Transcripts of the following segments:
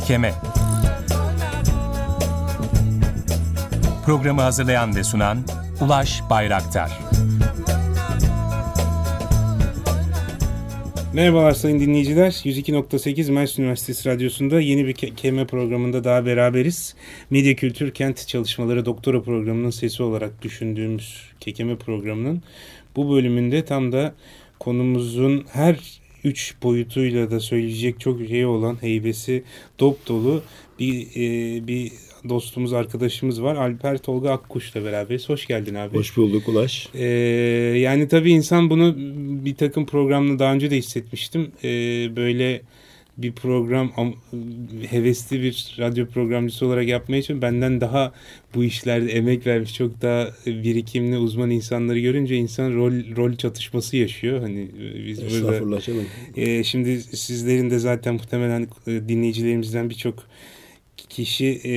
Kekeme Programı hazırlayan ve sunan Ulaş Bayraktar Merhabalar sayın dinleyiciler. 102.8 Mersin Üniversitesi Radyosu'nda yeni bir keme programında daha beraberiz. Medya Kültür Kent Çalışmaları Doktora Programı'nın sesi olarak düşündüğümüz kekeme programının bu bölümünde tam da konumuzun her üç boyutuyla da söyleyecek çok şey olan heybesi dop dolu bir, e, bir dostumuz, arkadaşımız var. Alper Tolga Akkuş'la beraberiz. Hoş geldin abi. Hoş bulduk Ulaş. Ee, yani tabii insan bunu bir takım programda daha önce de hissetmiştim. Ee, böyle bir program hevesli bir radyo programcısı olarak yapmaya için benden daha bu işlerde emek vermiş çok daha birikimli uzman insanları görünce insan rol rol çatışması yaşıyor. Hani e, biz burada e, şimdi sizlerin de zaten muhtemelen e, dinleyicilerimizden birçok kişi e,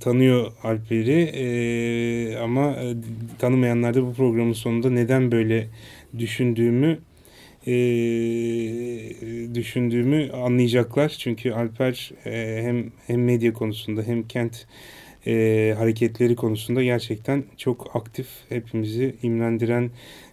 tanıyor Alper'i. E, ama e, tanımayanlar da bu programın sonunda neden böyle düşündüğümü e, düşündüğümü anlayacaklar. Çünkü Alper e, hem hem medya konusunda hem kent e, hareketleri konusunda gerçekten çok aktif, hepimizi imlendiren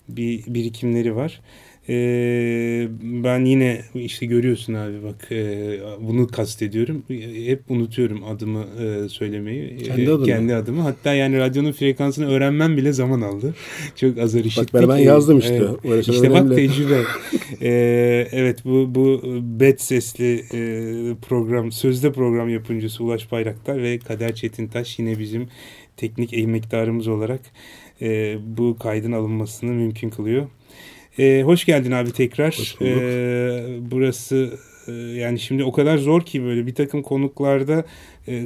bir birikimleri var. Ee, ben yine işte görüyorsun abi bak e, bunu kastediyorum. Hep unutuyorum adımı e, söylemeyi. Kendi adımı. Kendi adımı. Hatta yani radyonun frekansını öğrenmem bile zaman aldı. Çok azar işittik. Bak ben, ben yazdım işte. Evet. İşte önemli. bak tecrübe. ee, evet bu bu bet sesli e, program, sözde program yapımcısı Ulaş Bayraktar ve Kader Çetintaş yine bizim teknik emektarımız olarak e, bu kaydın alınmasını mümkün kılıyor. Ee, hoş geldin abi tekrar. Hoş bulduk. Ee, burası e, yani şimdi o kadar zor ki böyle bir takım konuklarda e,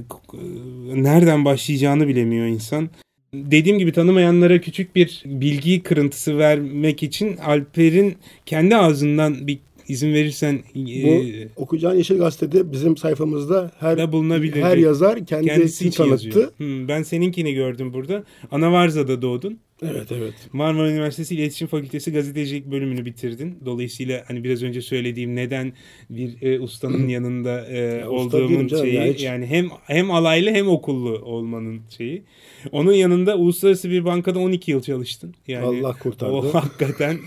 nereden başlayacağını bilemiyor insan. Dediğim gibi tanımayanlara küçük bir bilgi kırıntısı vermek için Alper'in kendi ağzından bir izin verirsen bu e, okuyacağın Yeşil Gazete'de bizim sayfamızda her bulunabilir. Her yazar kendi kendisi tanıttı. Hmm, ben seninkini gördüm burada. Anavarza'da doğdun. Evet evet. Marmara Üniversitesi İletişim Fakültesi gazetecilik bölümünü bitirdin. Dolayısıyla hani biraz önce söylediğim neden bir e, ustanın yanında e, ya, olduğumun şeyi ya, yani hem hem alaylı hem okullu olmanın şeyi. Onun yanında uluslararası bir bankada 12 yıl çalıştın. Yani Allah kurtardı. O hakikaten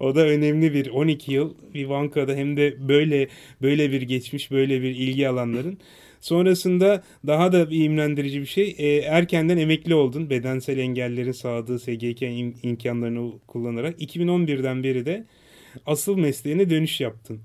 o da önemli bir 12 yıl bir bankada hem de böyle böyle bir geçmiş böyle bir ilgi alanların Sonrasında daha da bir imlendirici bir şey. E, erkenden emekli oldun. Bedensel engellerin sağladığı SGK im- imkanlarını kullanarak. 2011'den beri de asıl mesleğine dönüş yaptın.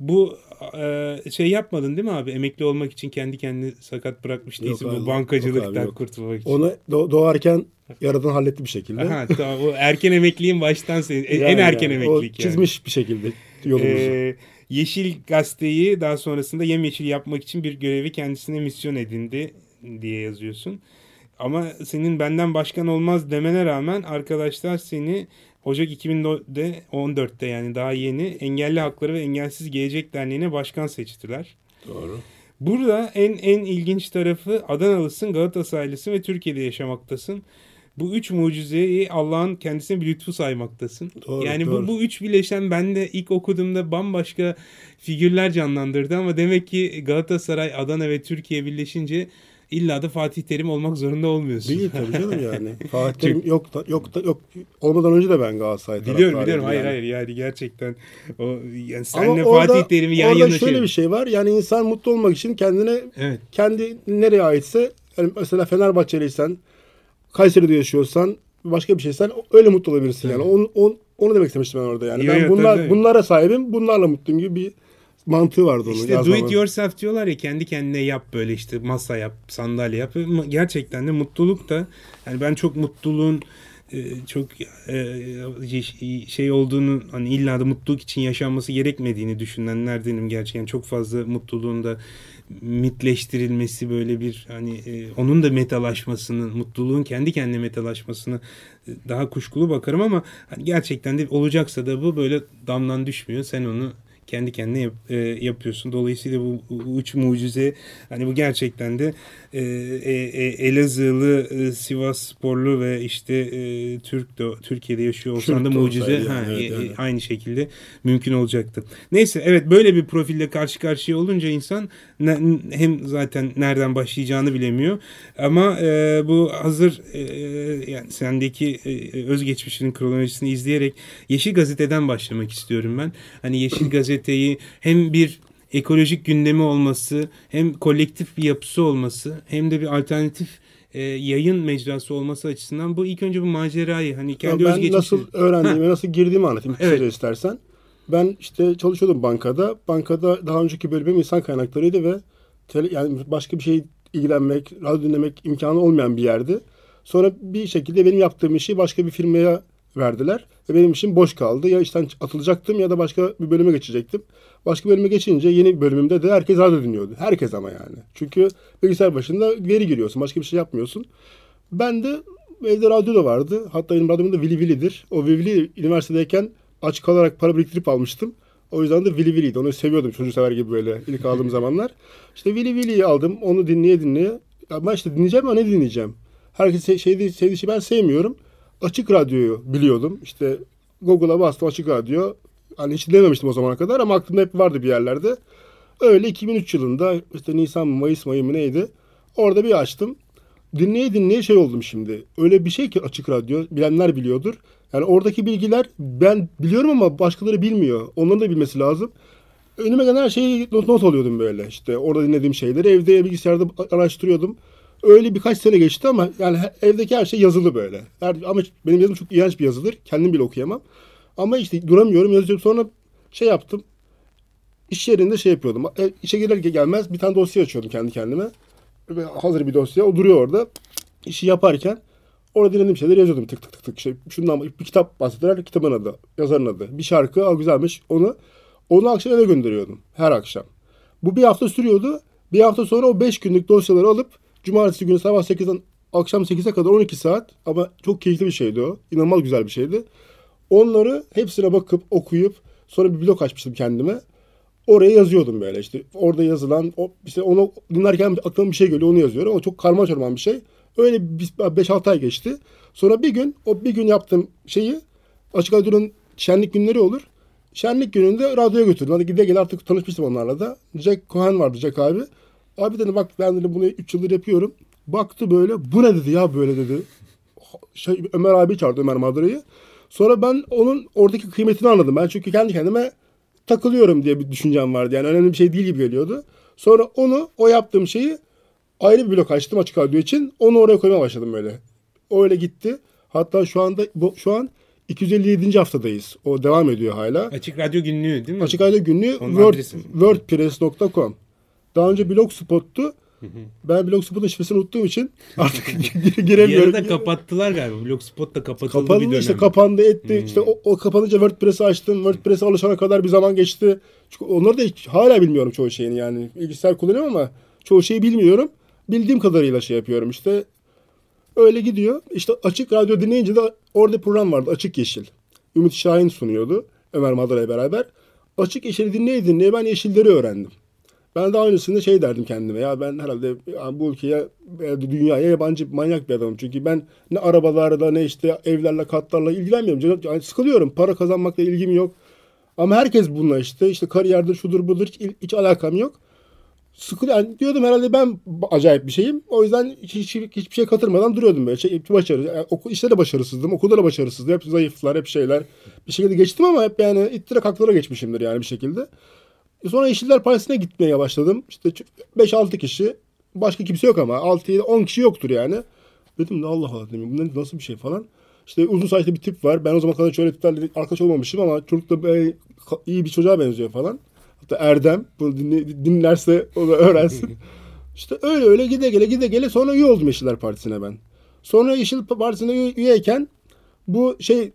Bu e, şey yapmadın değil mi abi? Emekli olmak için kendi kendini sakat bırakmış değilsin. bu bankacılıktan yok abi, yok. kurtulmak için. Onu doğarken yaradan halletti bir şekilde. Aha, tamam. O erken emekliğin baştan senin. Yani en erken yani, emeklilik o çizmiş yani. bir şekilde yolumuzu. Ee, Yeşil Gazete'yi daha sonrasında yemyeşil yapmak için bir görevi kendisine misyon edindi diye yazıyorsun. Ama senin benden başkan olmaz demene rağmen arkadaşlar seni Ocak 2014'te 14'te yani daha yeni Engelli Hakları ve Engelsiz Gelecek Derneği'ne başkan seçtiler. Doğru. Burada en en ilginç tarafı Adanalısın, Galatasaraylısın ve Türkiye'de yaşamaktasın bu üç mucizeyi Allah'ın kendisine bir lütfu saymaktasın. Doğru, yani doğru. bu bu üç bileşen ben de ilk okuduğumda bambaşka figürler canlandırdı ama demek ki Galatasaray, Adana ve Türkiye birleşince illa da Fatih Terim olmak zorunda olmuyorsun. Değil tabii canım yani. Fatih Terim yok yok yok olmadan önce de ben Galatasaray Biliyorum biliyorum. Hayır yani. hayır yani gerçekten o yani senle orada, Fatih Terim'i yan yana Orada şöyle şey... bir şey var. Yani insan mutlu olmak için kendine evet. kendi nereye aitse yani mesela Fenerbahçeliysen Kayseri'de yaşıyorsan başka bir şeysen öyle mutlu olabilirsin yani. Onu, onu, onu demek istemiştim ben orada yani. Yo, ben yo, bunlar tabii. bunlara sahibim. Bunlarla mutluyum gibi bir mantığı vardı onun. İşte do it yourself diyorlar ya kendi kendine yap böyle işte masa yap, sandalye yap. Gerçekten de mutluluk da yani ben çok mutluluğun çok e, şey olduğunu hani illa da mutluluk için yaşanması gerekmediğini düşünenlerdenim gerçekten. Çok fazla mutluluğun da mitleştirilmesi böyle bir hani e, onun da metalaşmasının mutluluğun kendi kendine metalaşmasını daha kuşkulu bakarım ama hani gerçekten de olacaksa da bu böyle damdan düşmüyor. Sen onu kendi kendine yap, e, yapıyorsun. Dolayısıyla bu, bu üç mucize hani bu gerçekten de e, e, e Elazığlı, e, Sivas sporlu ve işte e, Türk de, Türkiye'de yaşıyor olsan da mucize yani, ha, evet, e, evet. aynı şekilde mümkün olacaktı. Neyse evet böyle bir profille karşı karşıya olunca insan ne, hem zaten nereden başlayacağını bilemiyor. Ama e, bu hazır e, yani sendeki e, özgeçmişinin kronolojisini izleyerek Yeşil Gazete'den başlamak istiyorum ben. Hani Yeşil Gazete'yi hem bir ekolojik gündemi olması hem kolektif bir yapısı olması hem de bir alternatif e, yayın mecrası olması açısından bu ilk önce bu macerayı hani kendi ya ben özgeçmişi... nasıl öğrendiğimi, nasıl girdiğimi anlatayım evet. istersen. Ben işte çalışıyordum bankada. Bankada daha önceki bölümüm insan kaynaklarıydı ve tele, yani başka bir şey ilgilenmek, radyo dinlemek imkanı olmayan bir yerdi. Sonra bir şekilde benim yaptığım işi başka bir firmaya verdiler. Ve benim işim boş kaldı. Ya işten atılacaktım ya da başka bir bölüme geçecektim. Başka bölüme geçince yeni bölümümde de herkes radyo dinliyordu. Herkes ama yani. Çünkü bilgisayar başında veri giriyorsun. Başka bir şey yapmıyorsun. Ben de evde radyo da vardı. Hatta benim radyom da Vili Vili'dir. O Vili Vili üniversitedeyken aç kalarak para biriktirip almıştım. O yüzden de Vili Vili'ydi. Onu seviyordum çocuk sever gibi böyle ilk aldığım zamanlar. İşte Vili Vili'yi aldım. Onu dinleye dinleye. Ama işte dinleyeceğim ama ne dinleyeceğim? Herkes şey, sevdiği şey ben sevmiyorum. Açık radyoyu biliyordum. İşte Google'a bastım açık radyo. Hani hiç dememiştim o zamana kadar ama aklımda hep vardı bir yerlerde. Öyle 2003 yılında işte Nisan Mayıs mı neydi? Orada bir açtım. Dinleye dinleye şey oldum şimdi. Öyle bir şey ki açık radyo. Bilenler biliyordur. Yani oradaki bilgiler ben biliyorum ama başkaları bilmiyor. Onların da bilmesi lazım. Önüme gelen her şeyi not, not alıyordum böyle. İşte orada dinlediğim şeyleri evde bilgisayarda araştırıyordum. Öyle birkaç sene geçti ama yani evdeki her şey yazılı böyle. Her, ama benim yazım çok iğrenç bir yazıdır. Kendim bile okuyamam. Ama işte duramıyorum yazıyorum. Sonra şey yaptım. İş yerinde şey yapıyordum. E, işe gelir gelmez bir tane dosya açıyordum kendi kendime. Ve hazır bir dosya. O duruyor orada. İşi yaparken orada dinlediğim şeyleri yazıyordum. Tık tık tık tık. Şey, şundan bir kitap bahsederler. Kitabın adı. Yazarın adı. Bir şarkı. Aa, güzelmiş. Onu onu akşam eve gönderiyordum. Her akşam. Bu bir hafta sürüyordu. Bir hafta sonra o beş günlük dosyaları alıp Cumartesi günü sabah 8'den akşam 8'e kadar 12 saat ama çok keyifli bir şeydi o. İnanılmaz güzel bir şeydi. Onları hepsine bakıp okuyup sonra bir blog açmıştım kendime. Oraya yazıyordum böyle işte orada yazılan o işte onu dinlerken aklıma bir şey geliyor onu yazıyorum ama çok karma bir şey. Öyle 5-6 ay geçti. Sonra bir gün o bir gün yaptığım şeyi Açık Radyo'nun şenlik günleri olur. Şenlik gününde radyoya götürdüm. Hadi gide gel artık tanışmıştım onlarla da. Jack Cohen vardı Jack abi. Abi dedi bak ben dedi bunu 3 yıldır yapıyorum. Baktı böyle bu ne dedi ya böyle dedi. Şey, Ömer abi çağırdı Ömer Madra'yı. Sonra ben onun oradaki kıymetini anladım. Ben çünkü kendi kendime takılıyorum diye bir düşüncem vardı. Yani önemli bir şey değil gibi geliyordu. Sonra onu o yaptığım şeyi ayrı bir blok açtım açık radyo için. Onu oraya koymaya başladım böyle. Öyle gitti. Hatta şu anda bu, şu an 257. haftadayız. O devam ediyor hala. Açık Radyo Günlüğü değil mi? Açık Radyo Günlüğü Word, wordpress.com. Daha önce Blogspot'tu. Ben Blogspot'un şifresini unuttuğum için artık giremiyorum. Yarıda kapattılar galiba. Blogspot da kapatıldı Kapandı bir dönem. işte kapandı etti. Hmm. İşte o, o kapanınca WordPress'i açtım. WordPress'e alışana kadar bir zaman geçti. Çünkü onları da hiç, hala bilmiyorum çoğu şeyini yani. Bilgisayar kullanıyorum ama çoğu şeyi bilmiyorum. Bildiğim kadarıyla şey yapıyorum işte. Öyle gidiyor. İşte açık radyo dinleyince de orada program vardı. Açık Yeşil. Ümit Şahin sunuyordu. Ömer Madara'yla beraber. Açık Yeşil'i dinleye dinleye ben yeşilleri öğrendim. Ben daha öncesinde şey derdim kendime ya ben herhalde bu ülkeye dünyaya yabancı manyak bir adamım. Çünkü ben ne arabalarla ne işte evlerle katlarla ilgilenmiyorum. Yani sıkılıyorum. Para kazanmakla ilgim yok. Ama herkes bununla işte işte kariyerdir şudur budur hiç, hiç alakam yok. Sıkıl yani diyordum herhalde ben acayip bir şeyim. O yüzden hiç, hiç, hiçbir şey katırmadan duruyordum böyle. Şey, başarı, yani oku, işte de başarısızdım. Okulda da başarısızdım. Hep zayıflar, hep şeyler. Bir şekilde geçtim ama hep yani ittire kaklara geçmişimdir yani bir şekilde. Sonra Yeşiller Partisi'ne gitmeye başladım. İşte 5-6 kişi. Başka kimse yok ama. 6-10 kişi yoktur yani. Dedim de Allah Allah dedim. Bu nasıl bir şey falan. İşte uzun saçlı bir tip var. Ben o zaman kadar şöyle tiplerle arkadaş olmamışım ama çocuk da iyi bir çocuğa benziyor falan. Hatta Erdem bunu dinle, dinlerse o da öğrensin. İşte öyle öyle gide gele gide gele sonra üye oldum Yeşiller Partisi'ne ben. Sonra Yeşil Partisi'ne üyeyken bu şey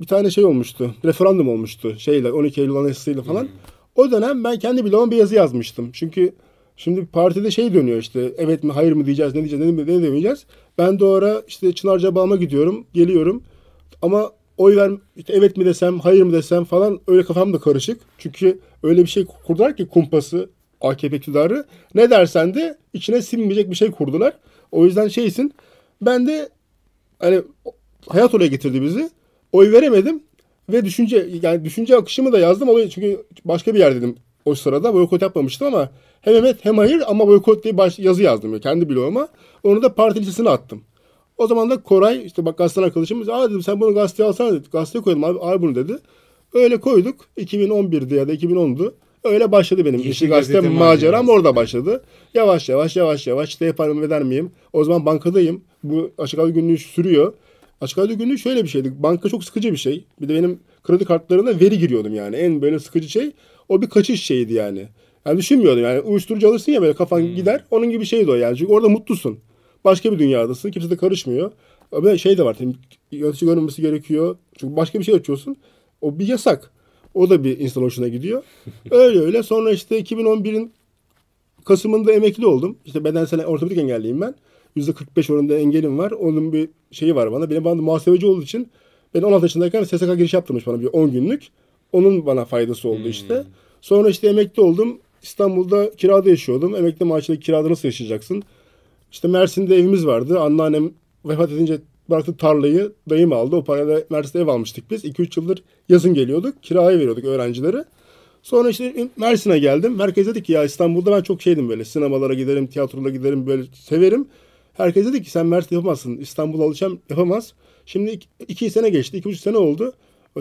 bir tane şey olmuştu. Referandum olmuştu. Şeyle 12 Eylül Anayasası'yla falan. Hmm. O dönem ben kendi bloguma bir yazı yazmıştım. Çünkü şimdi partide şey dönüyor işte evet mi hayır mı diyeceğiz ne diyeceğiz ne, ne demeyeceğiz. Ben de o ara işte Çınarca Bağım'a gidiyorum geliyorum ama oy ver işte evet mi desem hayır mı desem falan öyle kafam da karışık. Çünkü öyle bir şey kurdular ki kumpası AKP iktidarı ne dersen de içine sinmeyecek bir şey kurdular. O yüzden şeysin ben de hani hayat oraya getirdi bizi. Oy veremedim ve düşünce yani düşünce akışımı da yazdım. Çünkü başka bir yer dedim o sırada boykot yapmamıştım ama hem evet hem hayır ama boykot diye baş, yazı yazdım. Yani kendi bloğuma. Onu da parti listesine attım. O zaman da Koray işte bak gazeteden arkadaşımız aa dedim sen bunu gazeteye alsana dedi. Gazeteye koydum abi, abi bunu dedi. Öyle koyduk. 2011'di ya da 2010'du. Öyle başladı benim Yeşil Yeşil Gazete, Gazete maceram macerası. orada başladı. Yavaş yavaş yavaş yavaş işte yaparım eder miyim? O zaman bankadayım. Bu açık havlu günlüğü sürüyor. Açık havlu günlüğü şöyle bir şeydi. Banka çok sıkıcı bir şey. Bir de benim kredi kartlarına veri giriyordum yani. En böyle sıkıcı şey o bir kaçış şeydi yani. Yani düşünmüyordum yani uyuşturucu alırsın ya böyle kafan gider. Onun gibi şeydi o yani. Çünkü orada mutlusun. Başka bir dünyadasın. Kimse de karışmıyor. Ama şey de var. tabii, Yönetici görünmesi gerekiyor. Çünkü başka bir şey açıyorsun. O bir yasak. O da bir insan hoşuna gidiyor. Öyle öyle. Sonra işte 2011'in Kasım'ında emekli oldum. İşte bedensel ortopedik engelliyim ben. %45 oranında engelim var. Onun bir şeyi var bana. Benim bana muhasebeci olduğu için ben 16 yaşındayken SSK giriş yaptırmış bana bir 10 günlük. Onun bana faydası oldu işte. Sonra işte emekli oldum. İstanbul'da kirada yaşıyordum. Emekli maaşıyla kirada nasıl yaşayacaksın? İşte Mersin'de evimiz vardı. Anneannem vefat edince bıraktı tarlayı. Dayım aldı. O parayla Mersin'de ev almıştık biz. 2-3 yıldır yazın geliyorduk. Kiraya veriyorduk öğrencilere. Sonra işte Mersin'e geldim. Herkes dedi ki ya İstanbul'da ben çok şeydim böyle. Sinemalara giderim, tiyatrolara giderim böyle severim. Herkes dedi ki sen Mersin yapamazsın. İstanbul'a alacağım yapamaz. Şimdi iki, iki sene geçti. iki buçuk sene oldu.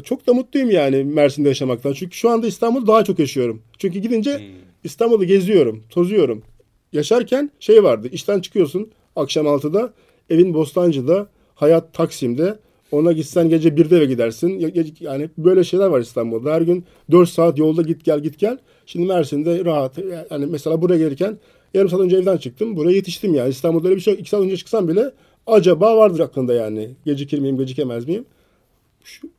Çok da mutluyum yani Mersin'de yaşamaktan. Çünkü şu anda İstanbul'da daha çok yaşıyorum. Çünkü gidince İstanbul'u geziyorum, tozuyorum. Yaşarken şey vardı. işten çıkıyorsun akşam 6'da. Evin Bostancı'da, hayat Taksim'de. Ona gitsen gece 1'de eve gidersin. Ya- ya- Yani böyle şeyler var İstanbul'da. Her gün 4 saat yolda git gel git gel. Şimdi Mersin'de rahat. Yani mesela buraya gelirken yarım saat önce evden çıktım. Buraya yetiştim yani. İstanbul'da öyle bir şey yok. 2 saat önce çıksam bile acaba vardır aklında yani. Gecikir miyim, gecikemez miyim?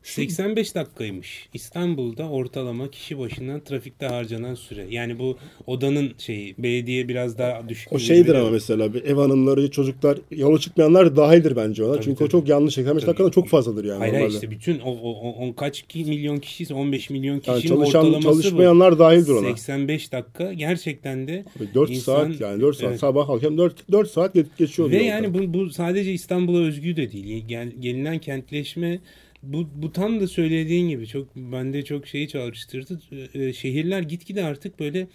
85 dakikaymış. İstanbul'da ortalama kişi başına trafikte harcanan süre. Yani bu odanın şeyi belediye biraz daha düşük. O şeydir ama mesela ev hanımları, çocuklar, yola çıkmayanlar dahildir bence ona. Tabii, Çünkü tabii. o çok yanlış. 85 Tabii. çok fazladır yani. Hayır normalde. işte bütün o, o, on kaç ki milyon kişiyse 15 milyon Yani kişinin çalışan, ortalaması çalışmayanlar dahildir bu. ona. 85 dakika gerçekten de 4 insan- saat yani 4 saat Evet. sabah akşam 4, 4 saat ge- geçiyor. Ve yani bu, bu sadece İstanbul'a özgü de değil. Gel, gelinen kentleşme bu, bu tam da söylediğin gibi çok bende çok şeyi çağrıştırdı. Ee, şehirler gitgide artık böyle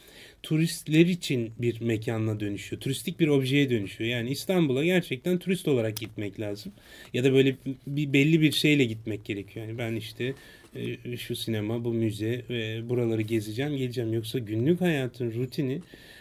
turistler için bir mekanla dönüşüyor. Turistik bir objeye dönüşüyor. Yani İstanbul'a gerçekten turist olarak gitmek lazım. Ya da böyle bir belli bir şeyle gitmek gerekiyor. Yani ben işte e, şu sinema, bu müze ve buraları gezeceğim, geleceğim. Yoksa günlük hayatın rutini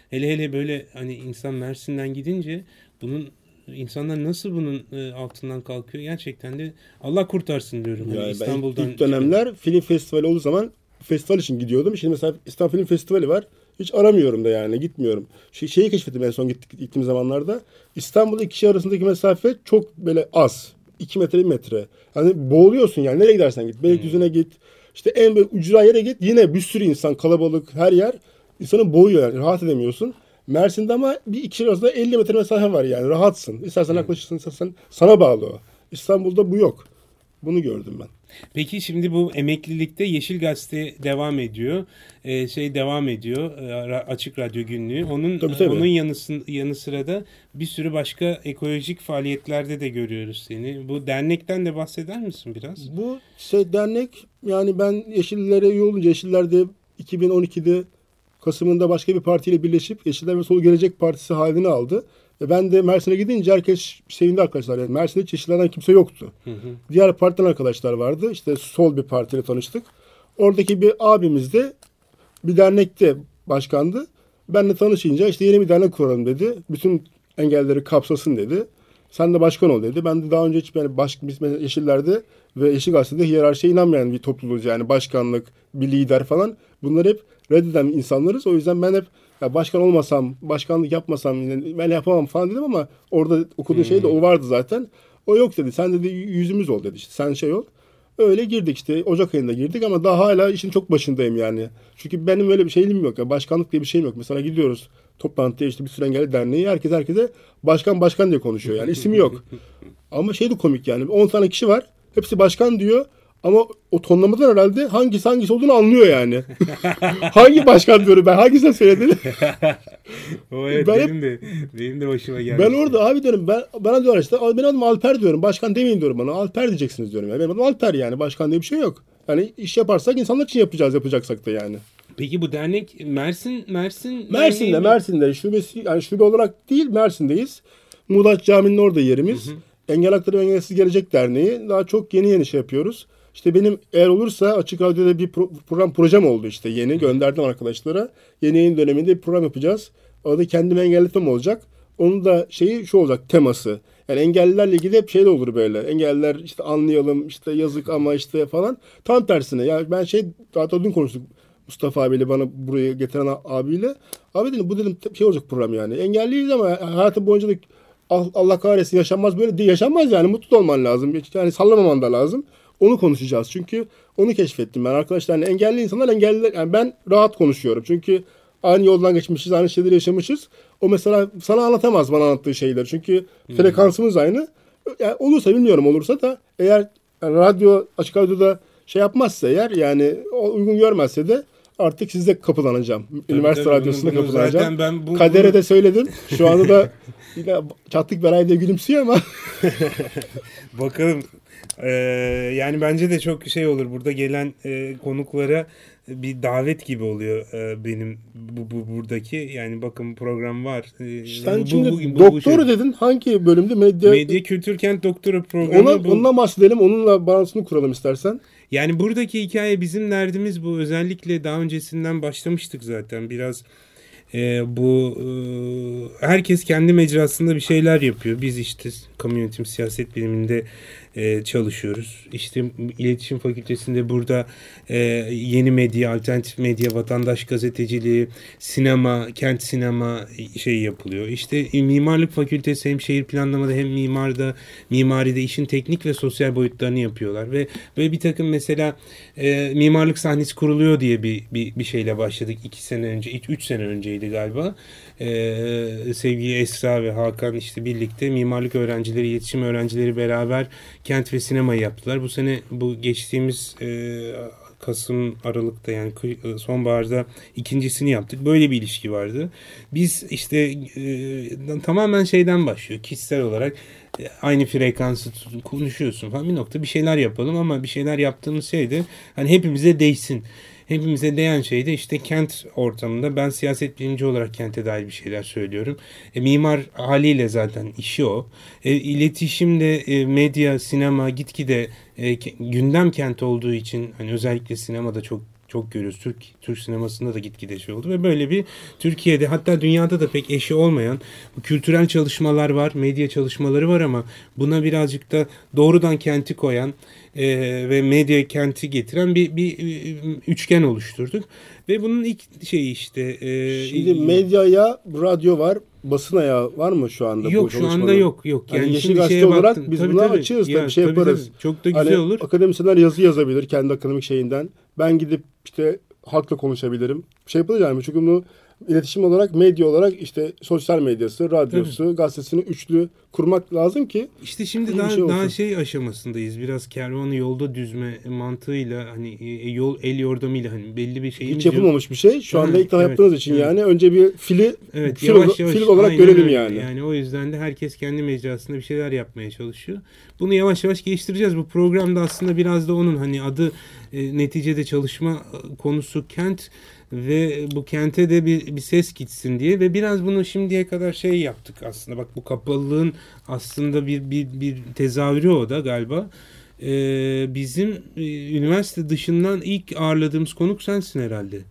hele hele böyle hani insan Mersin'den gidince bunun insanlar nasıl bunun e, altından kalkıyor gerçekten de Allah kurtarsın diyorum. Hani Yani ben İstanbul'dan ilk dönemler film festivali olduğu zaman festival için gidiyordum. Şimdi mesela İstanbul Film Festivali var. Hiç aramıyorum da yani gitmiyorum. Şey, şeyi keşfettim en son gittik, gittiğim zamanlarda. İstanbul'da iki kişi arasındaki mesafe çok böyle az. 2 metre bir metre. Hani boğuluyorsun yani nereye gidersen git. Beylikdüzü'ne git. İşte en böyle ücra yere git. Yine bir sürü insan kalabalık her yer. insanı boğuyor yani rahat edemiyorsun. Mersin'de ama bir iki arasında 50 metre mesafe var yani rahatsın. İstersen yaklaşırsın istersen sana bağlı o. İstanbul'da bu yok. Bunu gördüm ben. Peki şimdi bu emeklilikte Yeşil Gazete devam ediyor. Ee, şey devam ediyor. e, Açık Radyo Günlüğü. Onun Tabii, tabii. onun yanı, yanı sıra da bir sürü başka ekolojik faaliyetlerde de görüyoruz seni. Bu dernekten de bahseder misin biraz? Bu şey dernek yani ben Yeşillere üye olunca Yeşiller'de 2012'de Kasım'ında başka bir partiyle birleşip Yeşiller ve Sol Gelecek Partisi halini aldı. Ve ben de Mersin'e gidince herkes sevindi arkadaşlar. Yani Mersin'de hiç Yeşillerden kimse yoktu. Diğer partiden arkadaşlar vardı. İşte sol bir partiyle tanıştık. Oradaki bir abimiz de bir dernekte başkandı. Benle tanışınca işte yeni bir dernek kuralım dedi. Bütün engelleri kapsasın dedi. Sen de başkan ol dedi. Ben de daha önce hiç yani baş, biz Yeşiller'de ve Yeşil Gazete'de hiyerarşiye inanmayan bir topluluğuz. Yani başkanlık, bir lider falan. Bunları hep reddeden insanlarız. O yüzden ben hep ya başkan olmasam, başkanlık yapmasam yani ben yapamam falan dedim ama orada okuduğun şey de o vardı zaten. O yok dedi. Sen dedi yüzümüz ol dedi. İşte sen şey ol. Öyle girdik işte Ocak ayında girdik ama daha hala işin çok başındayım yani. Çünkü benim öyle bir şeyim yok. ya başkanlık diye bir şeyim yok. Mesela gidiyoruz toplantıya işte bir sürü engelli derneği. Herkes herkese başkan başkan diye konuşuyor yani. ismi yok. Ama şey de komik yani. 10 tane kişi var. Hepsi başkan diyor. Ama o tonlamadan herhalde hangisi hangisi olduğunu anlıyor yani. Hangi başkan diyorum ben? Hangisine söyledin? O evet Ben hep- benim de benim de başıma geldi. Ben orada abi diyorum ben bana diyorlar işte "Abi benim adım Alper diyorum. Başkan demeyin diyorum bana. Alper diyeceksiniz diyorum. Yani benim adım Alper yani. Başkan diye bir şey yok. Yani iş yaparsak insanlar için yapacağız yapacaksak da yani. Peki bu dernek Mersin Mersin Mersin'de Mersin'de şubesi yani şube olarak değil Mersin'deyiz. Muğlaç Camii'nin orada yerimiz. Hı hı. Engel Hakları ve Engelsiz Gelecek Derneği. Daha çok yeni yeni şey yapıyoruz. İşte benim eğer olursa Açık Radyo'da bir pro- program projem oldu işte yeni gönderdim arkadaşlara. Yeni yayın döneminde bir program yapacağız. Adı kendimi engelletmem olacak. Onun da şeyi şu olacak teması. Yani engellilerle ilgili hep şey de olur böyle. Engelliler işte anlayalım işte yazık ama işte falan. Tam tersine. Ya ben şey daha dün konuştuk Mustafa abiyle bana buraya getiren abiyle. Abi dedim bu dedim şey olacak program yani. Engelliyiz ama hayatı boyunca da Allah kahretsin yaşanmaz böyle değil. Yaşanmaz yani mutlu olman lazım. Yani sallamaman da lazım. Onu konuşacağız. Çünkü onu keşfettim ben. Arkadaşlar yani engelli insanlar engelliler. Yani ben rahat konuşuyorum. Çünkü aynı yoldan geçmişiz, aynı şeyleri yaşamışız. O mesela sana anlatamaz bana anlattığı şeyler. Çünkü hmm. frekansımız aynı. Yani olursa bilmiyorum olursa da eğer yani radyo açık radyoda şey yapmazsa eğer yani uygun görmezse de artık sizde kapılanacağım. Tabii Üniversite tabii, radyosunda bunu, kapılanacağım. Ben bu, Kader'e bunu... de söyledim. Şu anda da yine çattık Beray diye gülümsüyor ama. Bakalım. Ee, yani bence de çok şey olur. Burada gelen e, konuklara bir davet gibi oluyor e, benim bu, bu buradaki yani bakın program var. E, Sen bu, şimdi bu, bu, doktoru bu şey. dedin hangi bölümde medya Medya Kültür Kent doktora programı. Ona, bu. Onunla bahsedelim onunla bağlantısını kuralım istersen. Yani buradaki hikaye bizim derdimiz bu özellikle daha öncesinden başlamıştık zaten biraz e, bu e, herkes kendi mecrasında bir şeyler yapıyor. Biz işte kamu yönetim siyaset biliminde e, çalışıyoruz. İşte iletişim fakültesinde burada e, yeni medya, alternatif medya, vatandaş gazeteciliği, sinema, kent sinema şey yapılıyor. İşte e, mimarlık fakültesi hem şehir planlamada hem mimarda, mimaride işin teknik ve sosyal boyutlarını yapıyorlar ve böyle bir takım mesela e, mimarlık sahnesi kuruluyor diye bir, bir, bir şeyle başladık iki sene önce, üç sene önceydi galiba. E, sevgili Esra ve Hakan işte birlikte mimarlık öğrencileri, iletişim öğrencileri beraber kent ve sinemayı yaptılar. Bu sene bu geçtiğimiz e, Kasım Aralık'ta yani e, sonbaharda ikincisini yaptık. Böyle bir ilişki vardı. Biz işte e, tamamen şeyden başlıyor kişisel olarak e, aynı frekansı konuşuyorsun falan bir nokta bir şeyler yapalım ama bir şeyler yaptığımız şey de hani hepimize değsin hepimize değen şey de işte kent ortamında ben siyaset bilimci olarak kente dair bir şeyler söylüyorum. E, mimar haliyle zaten işi o. E, iletişimde e, medya, sinema gitgide e, gündem kent olduğu için hani özellikle sinemada çok çok görüyoruz. Türk Türk sinemasında da gitgide şey oldu ve böyle bir Türkiye'de hatta dünyada da pek eşi olmayan bu kültürel çalışmalar var, medya çalışmaları var ama buna birazcık da doğrudan kenti koyan e, ve medya kenti getiren bir, bir e, üçgen oluşturduk. Ve bunun ilk şeyi işte... E, Şimdi medyaya radyo var, basın ayağı var mı şu anda? Yok şu anda yok. yok. Yani, yani Yeşil Gazete olarak baktın. biz tabii, buna tabii. açığız ya, tabii şey tabii, yaparız. Tabii. Çok da güzel hani, olur. Akademisyenler yazı yazabilir kendi akademik şeyinden. Ben gidip işte halkla konuşabilirim. Şey yapılır yani çünkü bunu iletişim olarak, medya olarak işte sosyal medyası, radyosu, Tabii. gazetesini üçlü kurmak lazım ki işte şimdi daha şey daha şey aşamasındayız. Biraz kervanı yolda düzme mantığıyla hani e, yol el yordamıyla hani belli bir şey hiç yapılmamış yok. bir şey. Şu anda ilk defa evet, yaptığınız için evet. yani önce bir fili evet, fil, yavaş yavaş, fil olarak görelim öyle. yani. Yani o yüzden de herkes kendi mecrasında bir şeyler yapmaya çalışıyor. Bunu yavaş yavaş geliştireceğiz. Bu programda aslında biraz da onun hani adı e, neticede çalışma konusu kent ve bu kente de bir, bir ses gitsin diye ve biraz bunu şimdiye kadar şey yaptık aslında bak bu kapalılığın aslında bir bir, bir tezahürü o da galiba ee, bizim e, üniversite dışından ilk ağırladığımız konuk sensin herhalde.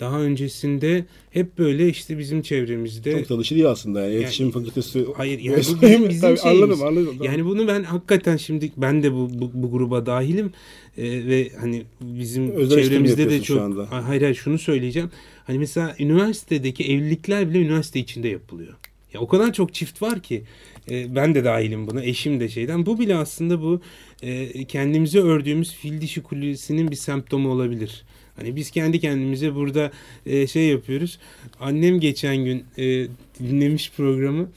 Daha öncesinde hep böyle işte bizim çevremizde. Çok tanışı değil aslında yani. İletişim yani, fakültesi. Hayır yani bu bizim, bizim şeyimiz. Anladım anladım. Yani bunu ben hakikaten şimdi ben de bu, bu, bu gruba dahilim. Ee, ve hani bizim Özel çevremizde de çok. Hayır hayır şunu söyleyeceğim. Hani mesela üniversitedeki evlilikler bile üniversite içinde yapılıyor. Ya o kadar çok çift var ki e, ben de dahilim buna eşim de şeyden. Bu bile aslında bu e, kendimize ördüğümüz fil dişi kulisinin bir semptomu olabilir. Hani biz kendi kendimize burada e, şey yapıyoruz. Annem geçen gün e, dinlemiş programı.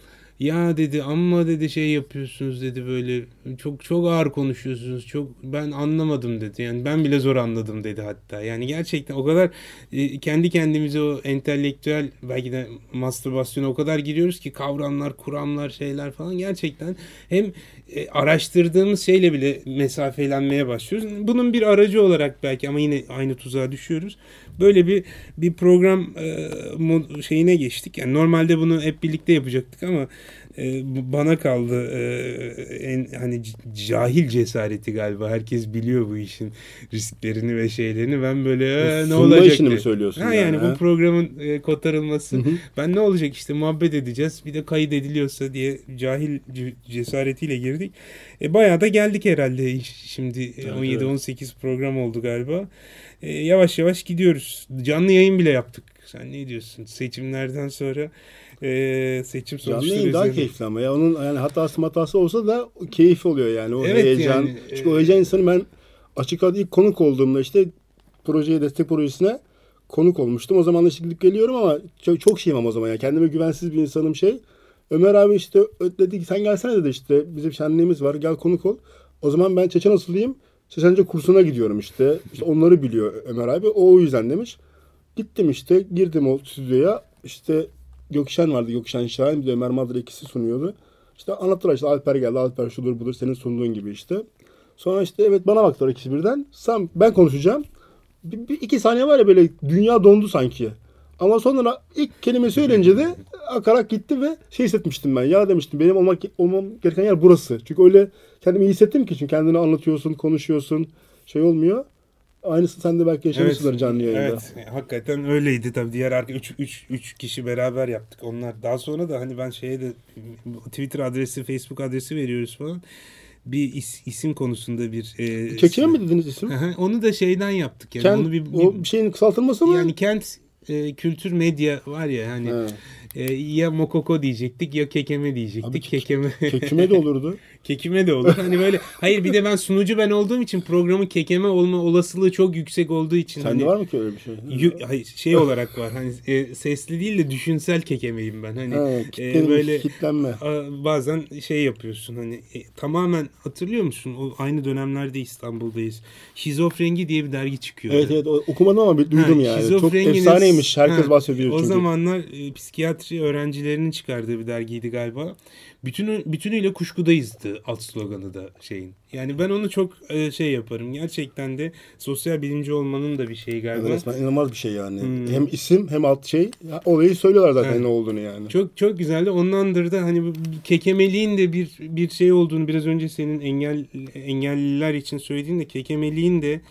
Ya dedi amma dedi şey yapıyorsunuz dedi böyle çok çok ağır konuşuyorsunuz. Çok ben anlamadım dedi. Yani ben bile zor anladım dedi hatta. Yani gerçekten o kadar e, kendi kendimize o entelektüel belki de mastürbasyona o kadar giriyoruz ki kavramlar, kuramlar, şeyler falan gerçekten hem e, araştırdığımız şeyle bile mesafelenmeye başlıyoruz. Bunun bir aracı olarak belki ama yine aynı tuzağa düşüyoruz. Böyle bir bir program e, şeyine geçtik. Yani normalde bunu hep birlikte yapacaktık ama e, bana kaldı e, en hani cahil cesareti galiba. Herkes biliyor bu işin risklerini ve şeylerini. Ben böyle e, ne olacak işini mi söylüyorsun? Ha yani, yani bu programın e, kotarılması. Hı hı. Ben ne olacak işte muhabbet edeceğiz. Bir de kayıt ediliyorsa diye cahil cesaretiyle girdik. E, bayağı da geldik herhalde şimdi evet, 17-18 evet. program oldu galiba. E, yavaş yavaş gidiyoruz. Canlı yayın bile yaptık. Sen ne diyorsun? Seçimlerden sonra e, seçim sonuçları Canlı yayın daha keyifli ama ya onun yani hatası matası olsa da keyif oluyor yani o evet, heyecan. Yani, Çünkü e, o heyecan insanı ben açık adı ilk konuk olduğumda işte projeye destek projesine konuk olmuştum. O zaman da işte gidip geliyorum ama çok, çok şeyim ama o zaman ya. Kendime güvensiz bir insanım şey. Ömer abi işte dedi ki sen gelsene dedi işte bizim şenliğimiz var gel konuk ol. O zaman ben Çeçen asıllıyım. Çeçence kursuna gidiyorum işte. İşte onları biliyor Ömer abi. O o yüzden demiş. Gittim işte girdim o stüdyoya. İşte Gökşen vardı. Gökşen Şahin bir de Ömer Madra ikisi sunuyordu. İşte anlattılar işte Alper geldi. Alper şudur budur senin sunduğun gibi işte. Sonra işte evet bana baktılar ikisi birden. Sam ben konuşacağım. Bir, bir iki saniye var ya böyle dünya dondu sanki. Ama sonra ilk kelime söyleyince de akarak gitti ve şey hissetmiştim ben. Ya demiştim benim olmak olmam gereken yer burası. Çünkü öyle kendimi iyi hissettim ki. Çünkü kendini anlatıyorsun, konuşuyorsun. Şey olmuyor. Aynısı sen de belki yaşamışsındır evet, canlı yayında. Evet, hakikaten öyleydi tabii. Diğer arka 3 3 3 kişi beraber yaptık. Onlar daha sonra da hani ben şeye de Twitter adresi, Facebook adresi veriyoruz falan. Bir is, isim konusunda bir e, Kekeme mi dediniz isim? onu da şeyden yaptık yani. Kent, onu bir, bir, o şeyin kısaltılması mı? Yani kent e, kültür medya var ya hani e, ya mokoko diyecektik ya kekeme diyecektik. Abi, kekeme. Kekime de olurdu. kekime de olur. Hani böyle hayır bir de ben sunucu ben olduğum için programın kekeme olma olasılığı çok yüksek olduğu için. Sende hani, var mı ki öyle bir şey? Hayır şey olarak var. Hani e, sesli değil de düşünsel kekemeyim ben. Hani ha, e, böyle kitlenme. A, bazen şey yapıyorsun hani e, tamamen hatırlıyor musun? O aynı dönemlerde İstanbul'dayız. Şizofrengi diye bir dergi çıkıyor. Evet evet okumadım ama duydum ha, yani. Çok efsaneymiş. Herkes ha, bahsediyor çünkü. O zamanlar e, psikiyatri öğrencilerinin çıkardığı bir dergiydi galiba. Bütün bütünüyle kuşkudayızdı alt sloganı da şeyin. Yani ben onu çok e, şey yaparım. Gerçekten de sosyal bilimci olmanın da bir şeyi galiba. Evet, resmen inanılmaz bir şey yani. Hmm. Hem isim hem alt şey. Olayı söylüyorlar zaten evet. ne olduğunu yani. Çok çok güzeldi. Ondandır da hani kekemeliğin de bir bir şey olduğunu biraz önce senin engel engelliler için söylediğin de kekemeliğin de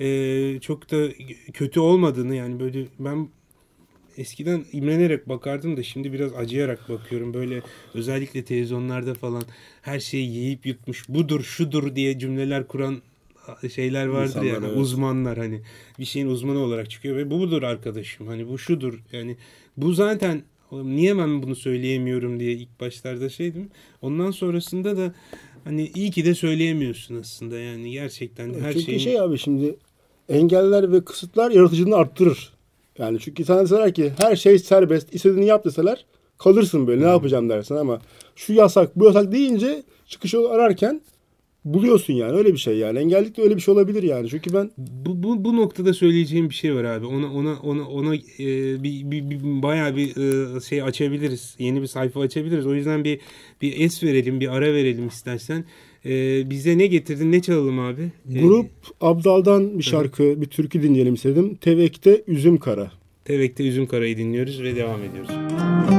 e, çok da kötü olmadığını yani böyle ben eskiden imrenerek bakardım da şimdi biraz acıyarak bakıyorum. Böyle özellikle televizyonlarda falan her şeyi yiyip yutmuş budur şudur diye cümleler kuran şeyler vardır İnsanlar, yani evet. uzmanlar hani bir şeyin uzmanı olarak çıkıyor ve bu budur arkadaşım hani bu şudur yani bu zaten niye ben bunu söyleyemiyorum diye ilk başlarda şeydim. Ondan sonrasında da hani iyi ki de söyleyemiyorsun aslında yani gerçekten de her Çünkü şeyin... şey abi şimdi engeller ve kısıtlar yaratıcılığını arttırır. Yani çünkü sana deseler ki her şey serbest, istediğini yap deseler kalırsın böyle ne yapacağım dersin ama şu yasak bu yasak deyince çıkış yolu ararken buluyorsun yani öyle bir şey yani. Engellik de öyle bir şey olabilir yani. Çünkü ben bu bu, bu noktada söyleyeceğim bir şey var abi. Ona ona ona ona e, bir, bir, bir bayağı bir e, şey açabiliriz. Yeni bir sayfa açabiliriz. O yüzden bir bir es verelim bir ara verelim istersen ee, bize ne getirdin? Ne çalalım abi? Ee, Grup Abdal'dan bir şarkı, hı. bir türkü dinleyelim istedim. Tevek'te Üzüm Kara. Tevek'te Üzüm Kara'yı dinliyoruz ve devam ediyoruz. Ben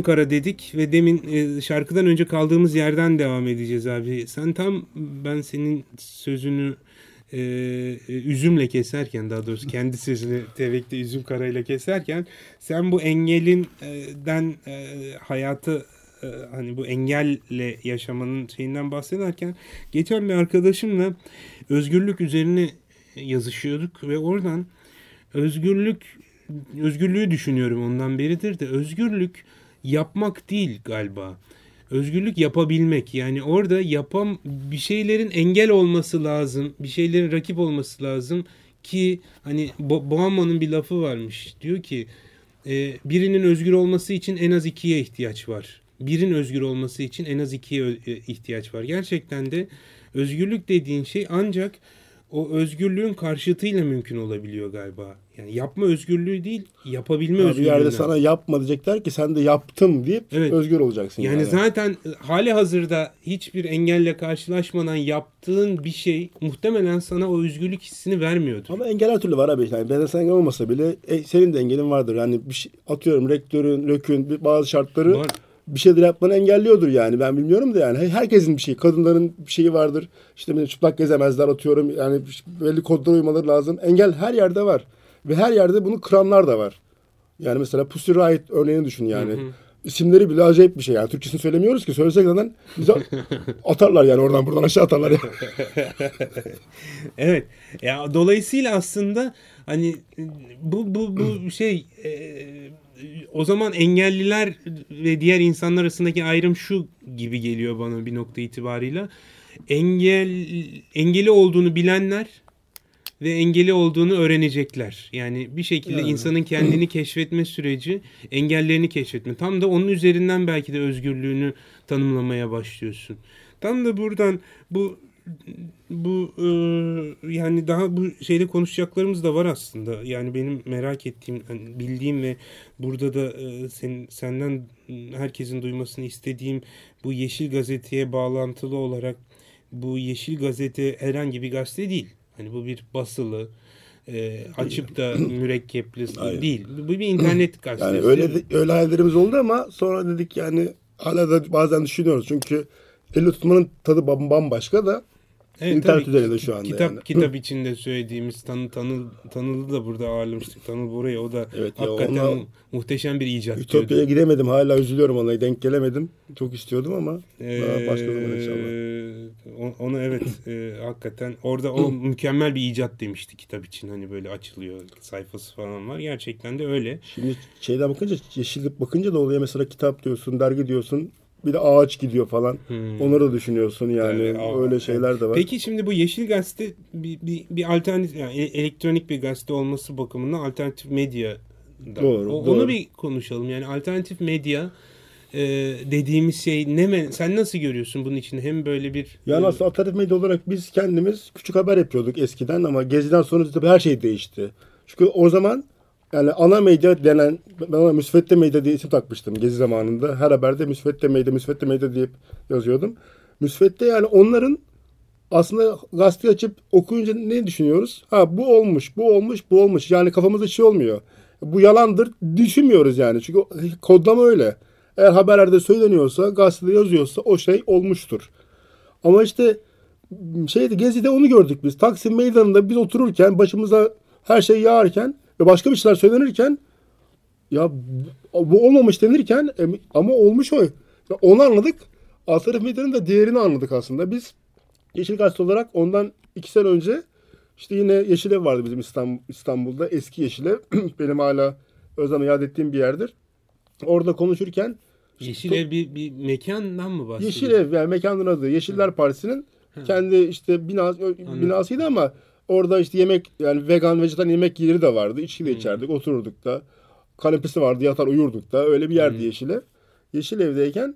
Tevek'te Üzüm Kara dedik ve demin e, şarkıdan önce kaldığımız yerden devam edeceğiz abi. Sen tam ben senin sözünü e, e üzümle keserken daha doğrusu kendi sözünü Tevek'te Üzüm Kara ile keserken sen bu engelinden e, hayatı e, hani bu engelle yaşamanın şeyinden bahsederken geçen bir arkadaşımla özgürlük üzerine yazışıyorduk ve oradan özgürlük özgürlüğü düşünüyorum ondan beridir de özgürlük yapmak değil galiba. Özgürlük yapabilmek. Yani orada yapam bir şeylerin engel olması lazım. Bir şeylerin rakip olması lazım ki hani Bo bir lafı varmış. Diyor ki e, birinin özgür olması için en az ikiye ihtiyaç var. Birin özgür olması için en az ikiye e, ihtiyaç var. Gerçekten de özgürlük dediğin şey ancak o özgürlüğün karşıtıyla mümkün olabiliyor galiba. Yani yapma özgürlüğü değil, yapabilme özgürlüğü. Bir yerde sana yapma diyecekler ki sen de yaptım deyip evet. özgür olacaksın. Yani, yani zaten hali hazırda hiçbir engelle karşılaşmadan yaptığın bir şey muhtemelen sana o özgürlük hissini vermiyordur. Ama engel her türlü var abi. Yani bedensel engel olmasa bile e, senin de engelin vardır. Yani bir şey, atıyorum rektörün, lökün bazı şartları var bir şeyler yapmanı engelliyordur yani. Ben bilmiyorum da yani. Herkesin bir şeyi. Kadınların bir şeyi vardır. İşte çıplak gezemezler atıyorum. Yani belli kodlara uymaları lazım. Engel her yerde var. Ve her yerde bunu kıranlar da var. Yani mesela Pussy Riot örneğini düşün yani. Hı hı. İsimleri bile acayip bir şey yani. Türkçesini söylemiyoruz ki. Söylesek zaten bize atarlar yani oradan buradan aşağı atarlar ya. evet. Ya dolayısıyla aslında hani bu bu bu şey e, o zaman engelliler ve diğer insanlar arasındaki ayrım şu gibi geliyor bana bir nokta itibarıyla. Engel engeli olduğunu bilenler ve engeli olduğunu öğrenecekler. Yani bir şekilde yani. insanın kendini keşfetme süreci, engellerini keşfetme. Tam da onun üzerinden belki de özgürlüğünü tanımlamaya başlıyorsun. Tam da buradan bu bu e, yani daha bu şeyde konuşacaklarımız da var aslında. Yani benim merak ettiğim, yani bildiğim ve burada da e, sen, senden herkesin duymasını istediğim bu Yeşil Gazete'ye bağlantılı olarak bu Yeşil Gazete herhangi bir gazete değil. Hani bu bir basılı, e, açıp da mürekkepli değil. Bu bir internet gazetesi. Yani öyle öyle hayallerimiz oldu ama sonra dedik yani hala da bazen düşünüyoruz. Çünkü elle tutmanın tadı bambaşka da Evet, İnternet tabii, üzerinde şu anda kitap, yani. Kitap içinde söylediğimiz tanı, tanı, Tanıl'ı da burada ağırlamıştık. Tanıl buraya o da evet, hakikaten ya ona, muhteşem bir icat. Ütopya'ya gidemedim. Hala üzülüyorum ona. Denk gelemedim. Çok istiyordum ama ee, başka zaman inşallah. Onu evet e, hakikaten orada o mükemmel bir icat demişti kitap için. Hani böyle açılıyor sayfası falan var. Gerçekten de öyle. Şimdi şeyden bakınca yeşillik bakınca da oluyor. Mesela kitap diyorsun, dergi diyorsun bir de ağaç gidiyor falan. Hmm. Onları da düşünüyorsun yani. Evet, öyle şeyler de var. Peki şimdi bu Yeşil Gazete bir, bir, bir alternatif yani e, elektronik bir gazete olması bakımından alternatif medya Doğru, o, doğru. Onu bir konuşalım. Yani alternatif medya e, dediğimiz şey ne sen nasıl görüyorsun bunun için hem böyle bir yani aslında alternatif medya olarak biz kendimiz küçük haber yapıyorduk eskiden ama geziden sonra her şey değişti. Çünkü o zaman yani ana medya denen, ben ona müsvedde medya diye isim takmıştım gezi zamanında. Her haberde müsvedde medya, müsvedde medya diye yazıyordum. Müsvedde yani onların aslında gazete açıp okuyunca ne düşünüyoruz? Ha bu olmuş, bu olmuş, bu olmuş. Yani kafamızda şey olmuyor. Bu yalandır düşünmüyoruz yani. Çünkü kodlama öyle. Eğer haberlerde söyleniyorsa, gazetede yazıyorsa o şey olmuştur. Ama işte şeyde Gezi'de onu gördük biz. Taksim Meydanı'nda biz otururken başımıza her şey yağarken ve başka bir şeyler söylenirken ya bu olmamış denirken e, ama olmuş o. Ya onu anladık. Alternatif medyanın da değerini anladık aslında. Biz Yeşil Gazete olarak ondan iki sene önce işte yine Yeşil Ev vardı bizim İstanbul'da. Eski Yeşil Ev. Benim hala özlem yad ettiğim bir yerdir. Orada konuşurken Yeşil Ev bir, bir mekandan mı bahsediyor? Yeşil Ev yani mekanın adı. Yeşiller Partisi'nin kendi işte binası, binasıydı ama Orada işte yemek yani vegan, vejetaryen yemek yeri de vardı. İçki de hmm. içerdik, otururduk da. Kanepesi vardı, yatar uyurduk da. Öyle bir yerdi hmm. Yeşil Ev. Yeşil Ev'deyken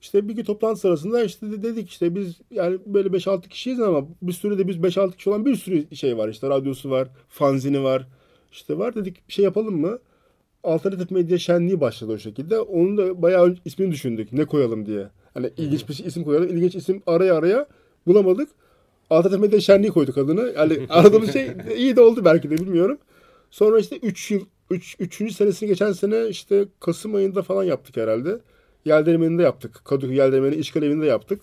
işte bir gün toplantı sırasında işte dedik işte biz yani böyle 5-6 kişiyiz ama bir sürü de biz 5-6 kişi olan bir sürü şey var. işte radyosu var, fanzini var. işte var dedik bir şey yapalım mı? Alternatif medya şenliği başladı o şekilde. Onun da bayağı ismini düşündük. Ne koyalım diye. Hani ilginç bir isim koyalım. İlginç isim araya araya bulamadık. Alternatif medya şenliği koyduk adını. Yani aradığımız şey iyi de oldu belki de bilmiyorum. Sonra işte 3 yıl 3 üç, 3. senesini geçen sene işte Kasım ayında falan yaptık herhalde. Yelderimeni'nde yaptık. Kadıköy Yelderimeni işgal evinde yaptık.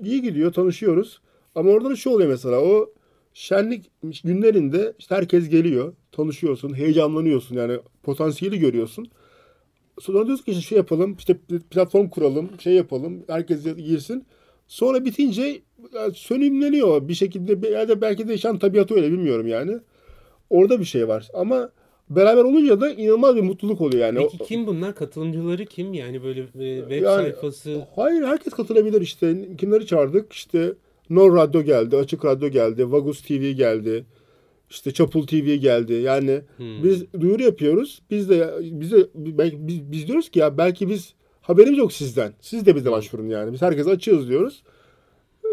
İyi gidiyor, tanışıyoruz. Ama orada da şu oluyor mesela o şenlik günlerinde işte herkes geliyor. Tanışıyorsun, heyecanlanıyorsun yani potansiyeli görüyorsun. Sonra diyoruz ki işte şey yapalım, işte platform kuralım, şey yapalım, herkes girsin. Sonra bitince sönümleniyor bir şekilde ya da belki de yaşam tabiatı öyle bilmiyorum yani. Orada bir şey var ama beraber olunca da inanılmaz bir mutluluk oluyor yani. Peki kim bunlar? Katılımcıları kim? Yani böyle web yani, sayfası. Hayır herkes katılabilir işte. Kimleri çağırdık? İşte Nor Radyo geldi, Açık Radyo geldi, Vagus TV geldi. İşte Çapul TV geldi. Yani hmm. biz duyuru yapıyoruz. Biz de bize belki biz, biz diyoruz ki ya belki biz haberimiz yok sizden. Siz de bize hmm. başvurun yani. Biz herkese açıyoruz diyoruz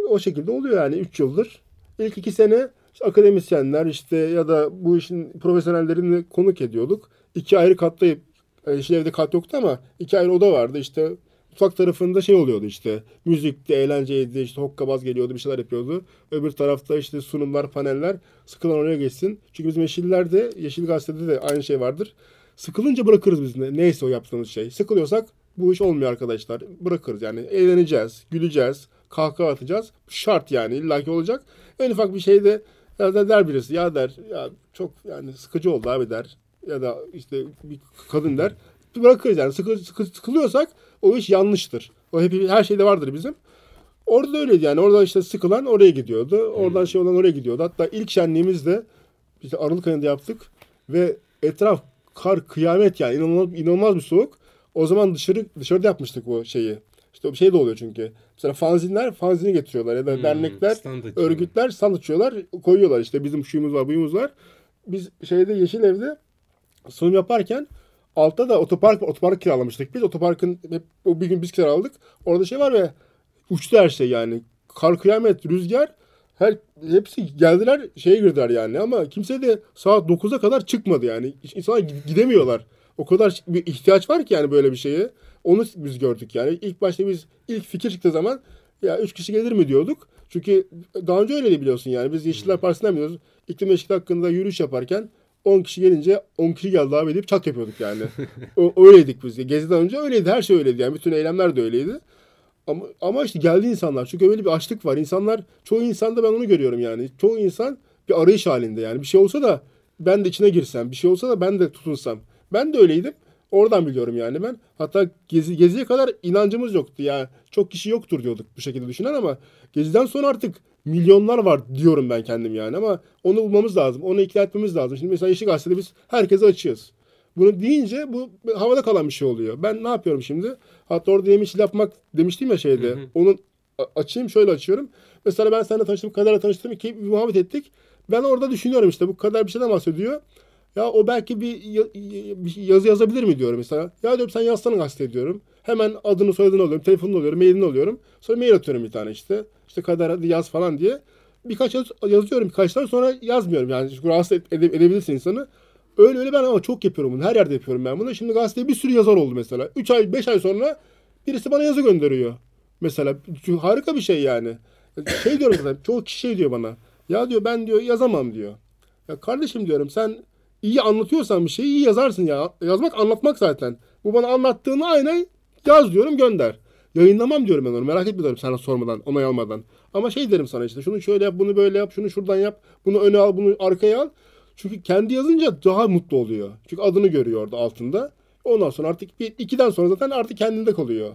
o şekilde oluyor yani 3 yıldır. İlk iki sene İşte akademisyenler işte ya da bu işin profesyonellerini konuk ediyorduk. İki ayrı katlayıp yani Yeşil Ev'de kat yoktu ama iki ayrı oda vardı. İşte mutfak tarafında şey oluyordu işte. Müzikti, eğlenceydi, işte hokkabaz geliyordu, bir şeyler yapıyordu. Öbür tarafta işte sunumlar, paneller. Sıkılan oraya geçsin. Çünkü bizim Yeşillerde, Yeşil Gazete'de de aynı şey vardır. Sıkılınca bırakırız biz ne, neyse o yaptığımız şey. Sıkılıyorsak bu iş olmuyor arkadaşlar. Bırakırız yani. Eğleneceğiz, güleceğiz, kahkaha atacağız. Şart yani illaki olacak. En ufak bir şeyde ya da der birisi ya der ya çok yani sıkıcı oldu abi der. Ya da işte bir kadın der. Bırakırız yani. Sıkı, sıkı, sıkılıyorsak o iş yanlıştır. O hep her şeyde vardır bizim. Orada da öyleydi yani. Orada işte sıkılan oraya gidiyordu. Oradan şey olan oraya gidiyordu. Hatta ilk şenliğimiz de işte Aralık ayında yaptık ve etraf kar kıyamet yani inanılmaz, inanılmaz bir soğuk. O zaman dışarı dışarıda yapmıştık o şeyi. İşte şey de oluyor çünkü. Mesela fanzinler fanzini getiriyorlar ya da Hmm, dernekler, stand örgütler stand açıyorlar, koyuyorlar. İşte bizim şuyumuz var, buyumuz var. Biz şeyde Yeşil Ev'de sunum yaparken altta da otopark otopark kiralamıştık. Biz otoparkın hep o bir gün biz kiraladık. Orada şey var ve uçtu her şey yani. Kar kıyamet, rüzgar her hepsi geldiler şeye girdiler yani ama kimse de saat 9'a kadar çıkmadı yani. İnsanlar gi- gidemiyorlar. O kadar bir ihtiyaç var ki yani böyle bir şeye. Onu biz gördük yani. İlk başta biz ilk fikir çıktığı zaman ya 3 kişi gelir mi diyorduk. Çünkü daha önce öyleydi biliyorsun yani. Biz Yeşiller Partisi'nden biliyoruz. İklim değişikliği hakkında yürüyüş yaparken 10 kişi gelince 10 kişi geldi abi deyip çat yapıyorduk yani. o, öyleydik biz. Geziden önce öyleydi. Her şey öyleydi yani. Bütün eylemler de öyleydi. Ama, ama işte geldi insanlar. Çünkü öyle bir açlık var. İnsanlar, çoğu insanda ben onu görüyorum yani. Çoğu insan bir arayış halinde yani. Bir şey olsa da ben de içine girsem. Bir şey olsa da ben de tutunsam. Ben de öyleydim. Oradan biliyorum yani ben. Hatta gezi, geziye kadar inancımız yoktu. Yani çok kişi yoktur diyorduk bu şekilde düşünen ama geziden sonra artık milyonlar var diyorum ben kendim yani ama onu bulmamız lazım. Onu ikna etmemiz lazım. Şimdi mesela Yeşil Gazete'de biz herkese açığız. Bunu deyince bu havada kalan bir şey oluyor. Ben ne yapıyorum şimdi? Hatta orada yemişil yapmak demiştim ya şeyde. Onun a- açayım şöyle açıyorum. Mesela ben seninle tanıştım, Kader'le tanıştım. ki muhabbet ettik. Ben orada düşünüyorum işte bu Kader bir şeyden bahsediyor. Ya o belki bir, bir yazı yazabilir mi diyorum mesela. Ya diyorum sen yazsana gazete diyorum. Hemen adını soyadını alıyorum, telefonunu alıyorum, mailini alıyorum. Sonra mail atıyorum bir tane işte. İşte Kader hadi yaz falan diye. Birkaç yaz, yazıyorum birkaç tane sonra yazmıyorum yani. Rahatsız ede- edebilirsin insanı. Öyle öyle ben ama çok yapıyorum bunu. Her yerde yapıyorum ben bunu. Şimdi gazeteye bir sürü yazar oldu mesela. 3 ay 5 ay sonra birisi bana yazı gönderiyor. Mesela harika bir şey yani. Şey diyorum zaten çoğu kişi şey diyor bana. Ya diyor ben diyor yazamam diyor. Ya kardeşim diyorum sen iyi anlatıyorsan bir şeyi iyi yazarsın ya. Yazmak anlatmak zaten. Bu bana anlattığını aynen yaz diyorum gönder. Yayınlamam diyorum ben onu. Merak etme diyorum sana sormadan, onay almadan. Ama şey derim sana işte şunu şöyle yap, bunu böyle yap, şunu şuradan yap, bunu öne al, bunu arkaya al. Çünkü kendi yazınca daha mutlu oluyor. Çünkü adını görüyor orada altında. Ondan sonra artık bir, ikiden sonra zaten artık kendinde kalıyor.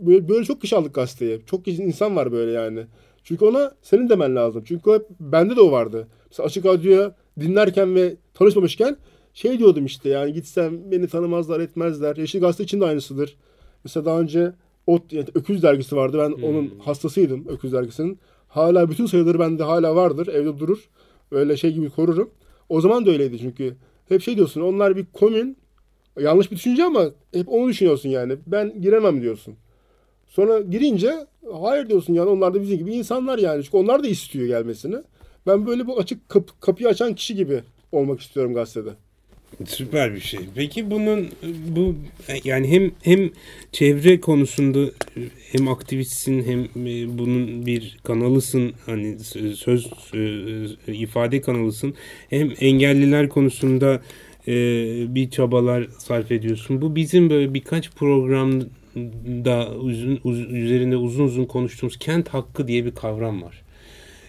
Böyle, böyle çok kişi aldık gazeteye. Çok insan var böyle yani. Çünkü ona senin demen lazım. Çünkü hep, bende de o vardı. Mesela Açık Radyo'ya dinlerken ve tanışmamışken şey diyordum işte yani gitsem beni tanımazlar etmezler. Yeşil Gazete için de aynısıdır. Mesela daha önce Ot, yani Öküz dergisi vardı. Ben onun hastasıydım Öküz dergisinin. Hala bütün sayıları bende hala vardır. Evde durur. Öyle şey gibi korurum. O zaman da öyleydi çünkü. Hep şey diyorsun onlar bir komün. Yanlış bir düşünce ama hep onu düşünüyorsun yani. Ben giremem diyorsun. Sonra girince hayır diyorsun yani onlar da bizim gibi insanlar yani. Çünkü onlar da istiyor gelmesini. Ben böyle bu açık kap- kapıyı açan kişi gibi olmak istiyorum gazetede. Süper bir şey. Peki bunun bu yani hem hem çevre konusunda hem aktivistsin hem e, bunun bir kanalısın hani söz e, ifade kanalısın hem engelliler konusunda e, bir çabalar sarf ediyorsun. Bu bizim böyle birkaç programda uzun, uz- üzerinde uzun uzun konuştuğumuz kent hakkı diye bir kavram var.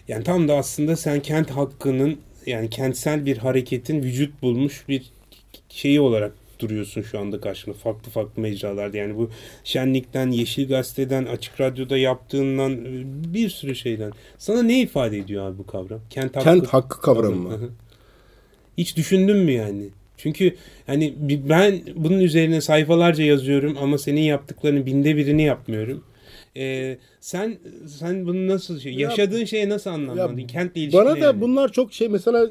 Yani tam da aslında sen kent hakkının yani kentsel bir hareketin vücut bulmuş bir şeyi olarak duruyorsun şu anda karşımda farklı farklı mecralarda. Yani bu şenlikten, Yeşil Gazete'den, Açık Radyo'da yaptığından bir sürü şeyden. Sana ne ifade ediyor abi bu kavram? Kent hakkı, Kent hakkı kavramı mı? Hiç düşündün mü yani? Çünkü hani ben bunun üzerine sayfalarca yazıyorum ama senin yaptıklarının binde birini yapmıyorum. Ee, sen sen bunu nasıl şey, Ya- yaşadığın şeye nasıl anlamlandın? Ya Kentle ilişkili. Bana da yani. bunlar çok şey mesela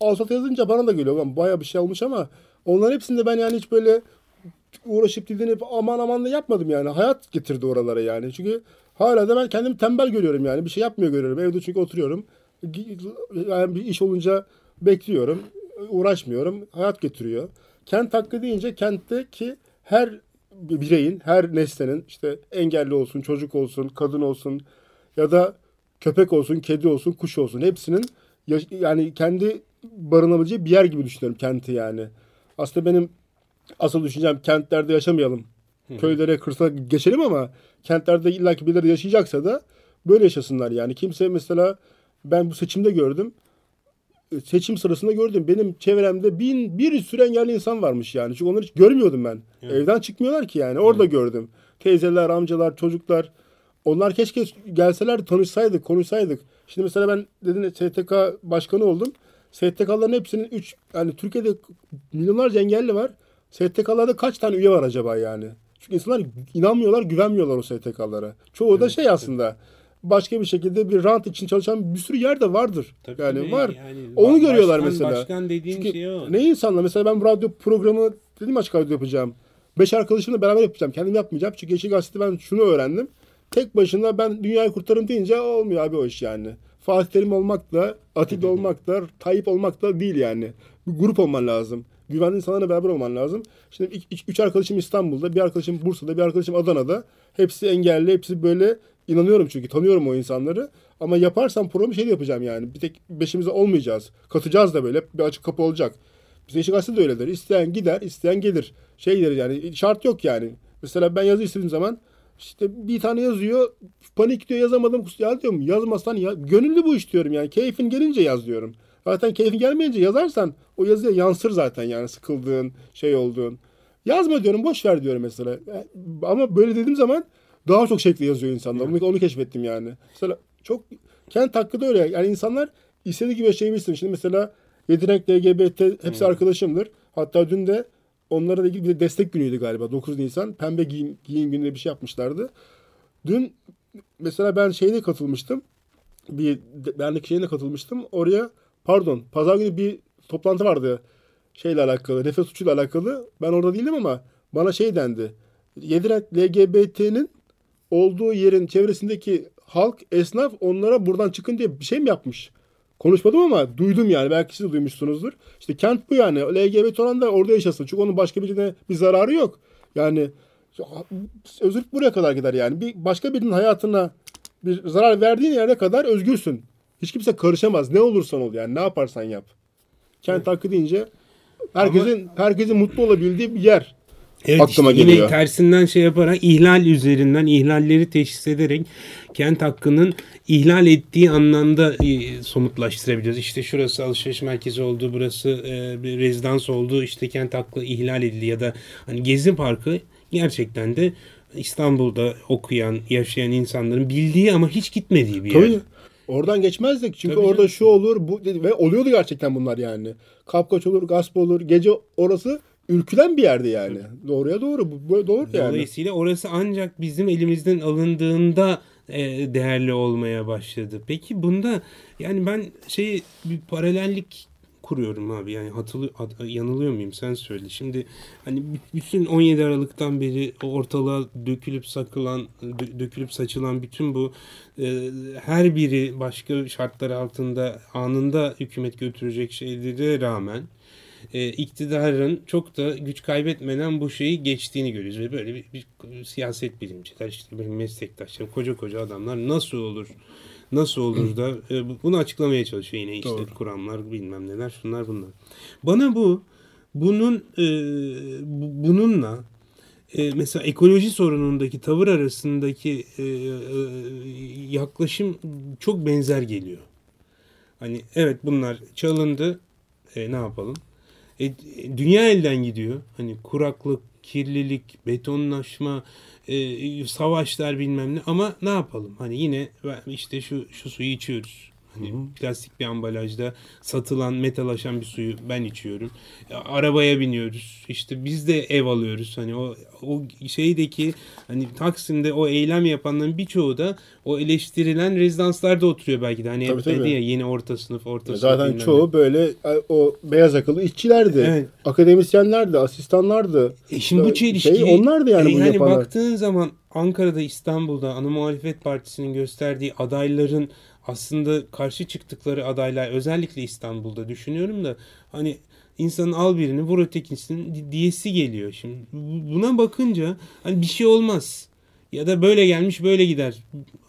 Alsat yazınca bana da geliyor. Ben bayağı bir şey olmuş ama onların hepsinde ben yani hiç böyle uğraşıp didinip aman aman da yapmadım yani. Hayat getirdi oralara yani. Çünkü hala da ben kendimi tembel görüyorum yani. Bir şey yapmıyor görüyorum. Evde çünkü oturuyorum. Yani bir iş olunca bekliyorum. Uğraşmıyorum. Hayat getiriyor. Kent hakkı deyince kentteki her bireyin, her nesnenin işte engelli olsun, çocuk olsun, kadın olsun ya da köpek olsun, kedi olsun, kuş olsun hepsinin yani kendi barınabileceği bir yer gibi düşünüyorum kenti yani. Aslında benim asıl düşüncem kentlerde yaşamayalım. Hı. Köylere, kırsala geçelim ama kentlerde illaki birileri yaşayacaksa da böyle yaşasınlar yani. Kimse mesela ben bu seçimde gördüm. Seçim sırasında gördüm. Benim çevremde bin bir sürü engelli insan varmış yani. Çünkü onları hiç görmüyordum ben. Evet. Evden çıkmıyorlar ki yani. Orada evet. gördüm. Teyzeler, amcalar, çocuklar. Onlar keşke gelseler tanışsaydık, konuşsaydık. Şimdi mesela ben dedim STK başkanı oldum. STK'ların hepsinin 3 yani Türkiye'de milyonlarca engelli var. STK'larda kaç tane üye var acaba yani? Çünkü insanlar inanmıyorlar, güvenmiyorlar o STK'lara. Çoğu evet, da şey aslında başka bir şekilde bir rant için çalışan bir sürü yer de vardır. Tabii yani tabii. var. Yani Onu görüyorlar mesela. Başkan dediğin Çünkü şey o. Ne insanla mesela ben bu radyo programı dedim açık radyo yapacağım. Beş arkadaşımla beraber yapacağım. Kendim yapmayacağım. Çünkü Yeşil Gazete'de ben şunu öğrendim. Tek başına ben dünyayı kurtarım deyince olmuyor abi o iş yani. Fatih Terim olmak da, Atilla olmak da, Tayyip olmak da değil yani. Bir grup olman lazım. Güvenli insanlarla beraber olman lazım. Şimdi üç arkadaşım İstanbul'da, bir arkadaşım Bursa'da, bir arkadaşım Adana'da. Hepsi engelli, hepsi böyle inanıyorum çünkü tanıyorum o insanları. Ama yaparsam programı şey yapacağım yani. Bir tek beşimize olmayacağız. Katacağız da böyle. Bir açık kapı olacak. Bize işi de öyledir. İsteyen gider, isteyen gelir. Şey gelir yani. Şart yok yani. Mesela ben yazı istediğim zaman işte bir tane yazıyor. Panik diyor yazamadım. Ya diyorum yazmazsan ya. Gönüllü bu iş diyorum yani. Keyfin gelince yaz diyorum. Zaten keyfin gelmeyince yazarsan o yazıya yansır zaten yani sıkıldığın, şey olduğun. Yazma diyorum boş ver diyorum mesela. Ama böyle dediğim zaman daha çok şekli yazıyor insanlar. Onu, onu keşfettim yani. Mesela çok kent hakkı da öyle. Yani insanlar istediği gibi yaşayabilsin. Şimdi mesela Yedirenk LGBT hepsi hmm. arkadaşımdır. Hatta dün de onlara da ilgili bir de destek günüydü galiba. 9 Nisan. Pembe giyim, giyim gününe bir şey yapmışlardı. Dün mesela ben şeyine katılmıştım. Bir dernek şeyine katılmıştım. Oraya pardon pazar günü bir toplantı vardı. Şeyle alakalı, nefes suçuyla alakalı. Ben orada değildim ama bana şey dendi. Yediren LGBT'nin olduğu yerin çevresindeki halk, esnaf onlara buradan çıkın diye bir şey mi yapmış? Konuşmadım ama duydum yani. Belki siz de duymuşsunuzdur. İşte kent bu yani. LGBT olan da orada yaşasın. Çünkü onun başka birine bir zararı yok. Yani özgürlük buraya kadar gider yani. Bir başka birinin hayatına bir zarar verdiğin yere kadar özgürsün. Hiç kimse karışamaz. Ne olursan ol yani. Ne yaparsan yap. Kent evet. hakkı deyince herkesin Ama... herkesin mutlu olabildiği bir yer. Evet aklıma işte geliyor. Yine tersinden şey yaparak ihlal üzerinden ihlalleri teşhis ederek kent hakkının ihlal ettiği anlamda e, somutlaştırabiliyoruz. İşte şurası alışveriş merkezi oldu, burası e, bir rezidans oldu, işte kent hakkı ihlal edildi ya da hani Gezi Parkı gerçekten de İstanbul'da okuyan, yaşayan insanların bildiği ama hiç gitmediği bir yer. Tabii. Oradan geçmezdik çünkü Tabii orada canım. şu olur bu ve oluyordu gerçekten bunlar yani. Kapkaç olur, gasp olur. Gece orası ürkülen bir yerde yani. Doğruya doğru. Bu, doğru yani. Dolayısıyla orası ancak bizim elimizden alındığında e, değerli olmaya başladı. Peki bunda yani ben şey bir paralellik kuruyorum abi. Yani hatılı, hat, yanılıyor muyum sen söyle. Şimdi hani bütün 17 Aralık'tan beri ortalığa dökülüp sakılan, dökülüp saçılan bütün bu e, her biri başka şartlar altında anında hükümet götürecek şeylere rağmen e, iktidarın çok da güç kaybetmeden bu şeyi geçtiğini görüyoruz. Ve böyle bir, bir siyaset bilimciler işte benim meslektaşlarım koca koca adamlar nasıl olur nasıl olur da e, bunu açıklamaya çalışıyor yine işte Doğru. kuramlar bilmem neler şunlar bunlar. Bana bu bunun e, bununla e, mesela ekoloji sorunundaki tavır arasındaki e, e, yaklaşım çok benzer geliyor. Hani evet bunlar çalındı e, ne yapalım? E, dünya elden gidiyor. Hani kuraklık, kirlilik, betonlaşma, e, savaşlar bilmem ne ama ne yapalım? Hani yine işte şu şu suyu içiyoruz. Hani Hı-hı. plastik bir ambalajda satılan metalaşan bir suyu ben içiyorum. Arabaya biniyoruz. İşte biz de ev alıyoruz. Hani o o şeydeki hani Taksim'de o eylem yapanların birçoğu da o eleştirilen rezidanslarda oturuyor belki de. Hani tabii, dedi ya yeni orta sınıf, orta sınıf. Zaten çoğu böyle e, o beyaz akalı işçilerdi. Evet. Akademisyenlerdi, asistanlardı. E şimdi bu çelişki. Şey, onlardı yani e, bunu yani yapanlar. baktığın zaman Ankara'da, İstanbul'da ana muhalefet partisinin gösterdiği adayların aslında karşı çıktıkları adaylar özellikle İstanbul'da düşünüyorum da hani insanın al birini vur ötekisinin diyesi geliyor. Şimdi buna bakınca hani bir şey olmaz. Ya da böyle gelmiş böyle gider.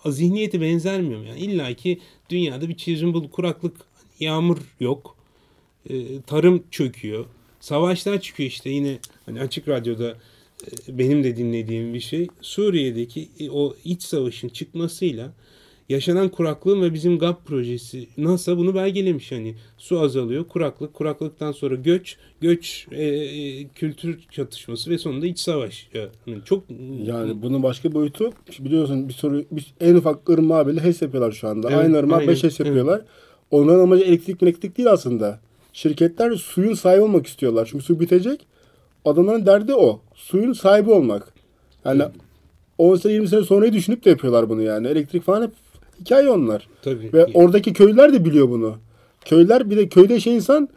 Zihniyeti benzermiyor? Yani İlla ki dünyada bir çizim kuraklık, yağmur yok. Ee, tarım çöküyor. Savaşlar çıkıyor işte yine hani açık radyoda e, benim de dinlediğim bir şey. Suriye'deki e, o iç savaşın çıkmasıyla yaşanan kuraklığın ve bizim GAP projesi NASA bunu belgelemiş hani. Su azalıyor kuraklık kuraklıktan sonra göç göç e, e, kültür çatışması ve sonunda iç savaş. Yani çok yani bunun başka boyutu biliyorsun bir soru bir, en ufak ırmağı bile HES yapıyorlar şu anda. Evet, aynı ırmağı 5 HES yapıyorlar. Evet. onların amacı elektrik elektrik değil aslında. Şirketler suyun sahibi olmak istiyorlar. Çünkü su bitecek. Adamların derdi o. Suyun sahibi olmak. Yani evet. 10 sene 20 sene sonrayı düşünüp de yapıyorlar bunu yani. Elektrik falan hep Hikaye onlar. Tabii. Ve oradaki köylüler de biliyor bunu. Köyler bir de köyde yaşayan insan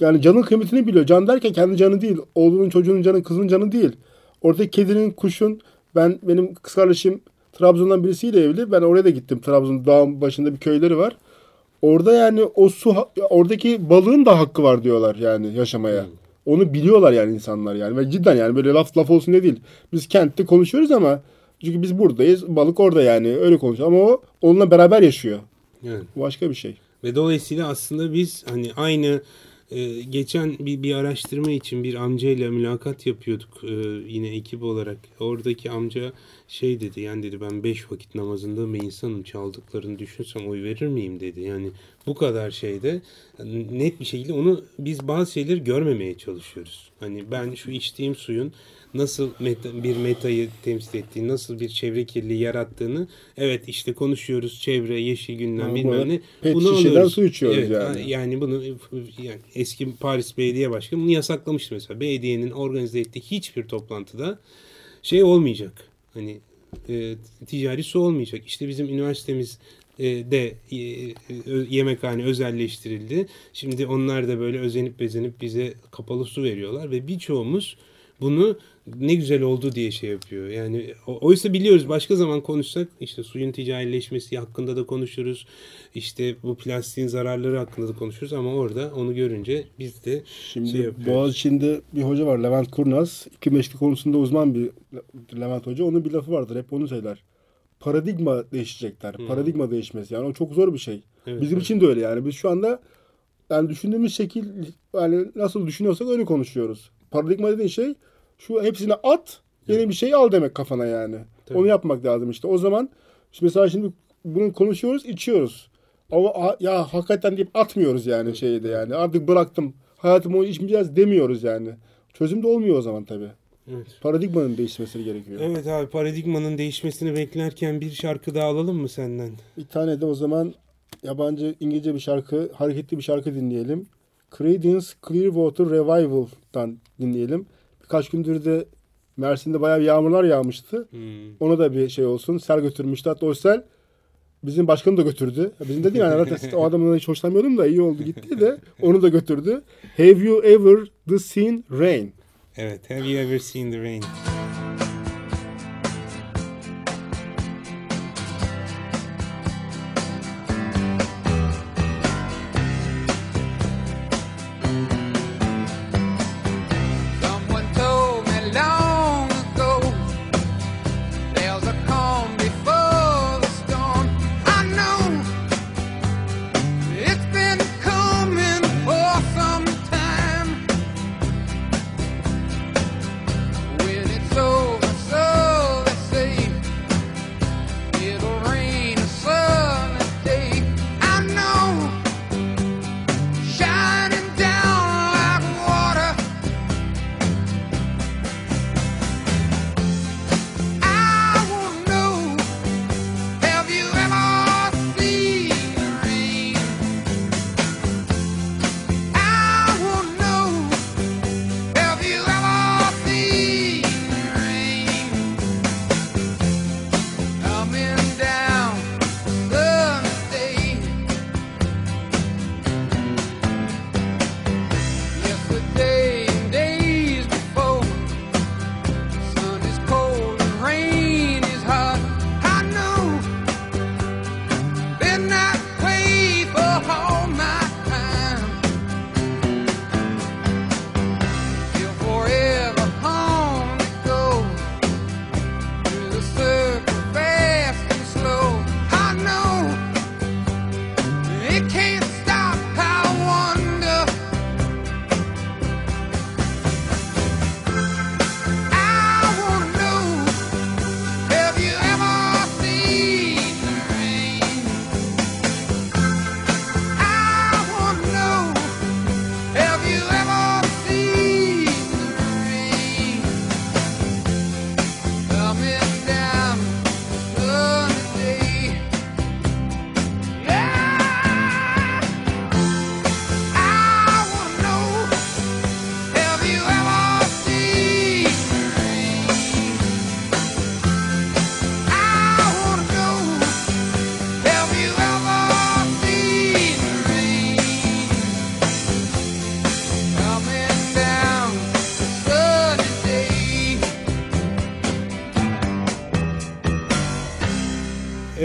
yani canın kıymetini biliyor. Can derken kendi canı değil. Oğlunun çocuğunun canı, kızın canı değil. Oradaki kedinin, kuşun ben benim kız kardeşim Trabzon'dan birisiyle evli. Ben oraya da gittim. Trabzon dağın başında bir köyleri var. Orada yani o su oradaki balığın da hakkı var diyorlar yani yaşamaya. Hmm. Onu biliyorlar yani insanlar yani. Ve cidden yani böyle laf laf olsun diye değil. Biz kentte konuşuyoruz ama çünkü biz buradayız. Balık orada yani. Öyle konuşuyor. Ama o onunla beraber yaşıyor. Evet. Başka bir şey. Ve dolayısıyla aslında biz hani aynı e, geçen bir, bir araştırma için bir amcayla mülakat yapıyorduk e, yine ekip olarak. Oradaki amca şey dedi yani dedi ben beş vakit namazında bir insanım çaldıklarını düşünsem oy verir miyim dedi. Yani bu kadar şeyde net bir şekilde onu biz bazı şeyleri görmemeye çalışıyoruz. Hani ben şu içtiğim suyun nasıl meta, bir metayı temsil ettiğini, nasıl bir çevre kirliliği yarattığını evet işte konuşuyoruz çevre, yeşil gündem ha, bilmem ne. Pet bunu alıyoruz. su içiyoruz evet, yani. Yani bunu yani eski Paris Belediye Başkanı bunu yasaklamıştı mesela. Belediyenin organize ettiği hiçbir toplantıda şey olmayacak. Hani e, ticari su olmayacak. İşte bizim üniversitemiz e, de e, yemekhane özelleştirildi. Şimdi onlar da böyle özenip bezenip bize kapalı su veriyorlar ve birçoğumuz bunu ne güzel oldu diye şey yapıyor. Yani oysa biliyoruz başka zaman konuşsak işte suyun ticarileşmesi hakkında da konuşuruz. İşte bu plastiğin zararları hakkında da konuşuruz ama orada onu görünce biz de Şimdi şey yapıyoruz. Boğaziçi'nde bir hoca var Levent Kurnaz. İki meşki konusunda uzman bir Levent Hoca. Onun bir lafı vardır. Hep onu söyler. Paradigma değişecekler. Hmm. Paradigma değişmesi. Yani o çok zor bir şey. Evet, Bizim evet. için de öyle yani. Biz şu anda yani düşündüğümüz şekil yani nasıl düşünüyorsak öyle konuşuyoruz. Paradigma dediğin şey şu hepsini at yeni bir şey al demek kafana yani. Tabii. Onu yapmak lazım işte. O zaman işte mesela şimdi bunu konuşuyoruz, içiyoruz. Ama ya hakikaten deyip atmıyoruz yani şeyde yani. Artık bıraktım. Hayatımı onu içmeyeceğiz demiyoruz yani. Çözüm de olmuyor o zaman tabii. Evet. Paradigmanın değişmesi gerekiyor. Evet abi paradigmanın değişmesini beklerken bir şarkı daha alalım mı senden? Bir tane de o zaman yabancı İngilizce bir şarkı, hareketli bir şarkı dinleyelim. Creedence Clearwater Revival'dan dinleyelim. Birkaç gündür de Mersin'de bayağı bir yağmurlar yağmıştı. Hmm. Ona da bir şey olsun. Sel götürmüştü. Hatta o sel bizim başkanı da götürdü. Bizim de değil yani zaten o adamdan hiç hoşlanmıyordum da iyi oldu gitti de onu da götürdü. Have you ever the seen rain? Evet. Have you ever seen the rain?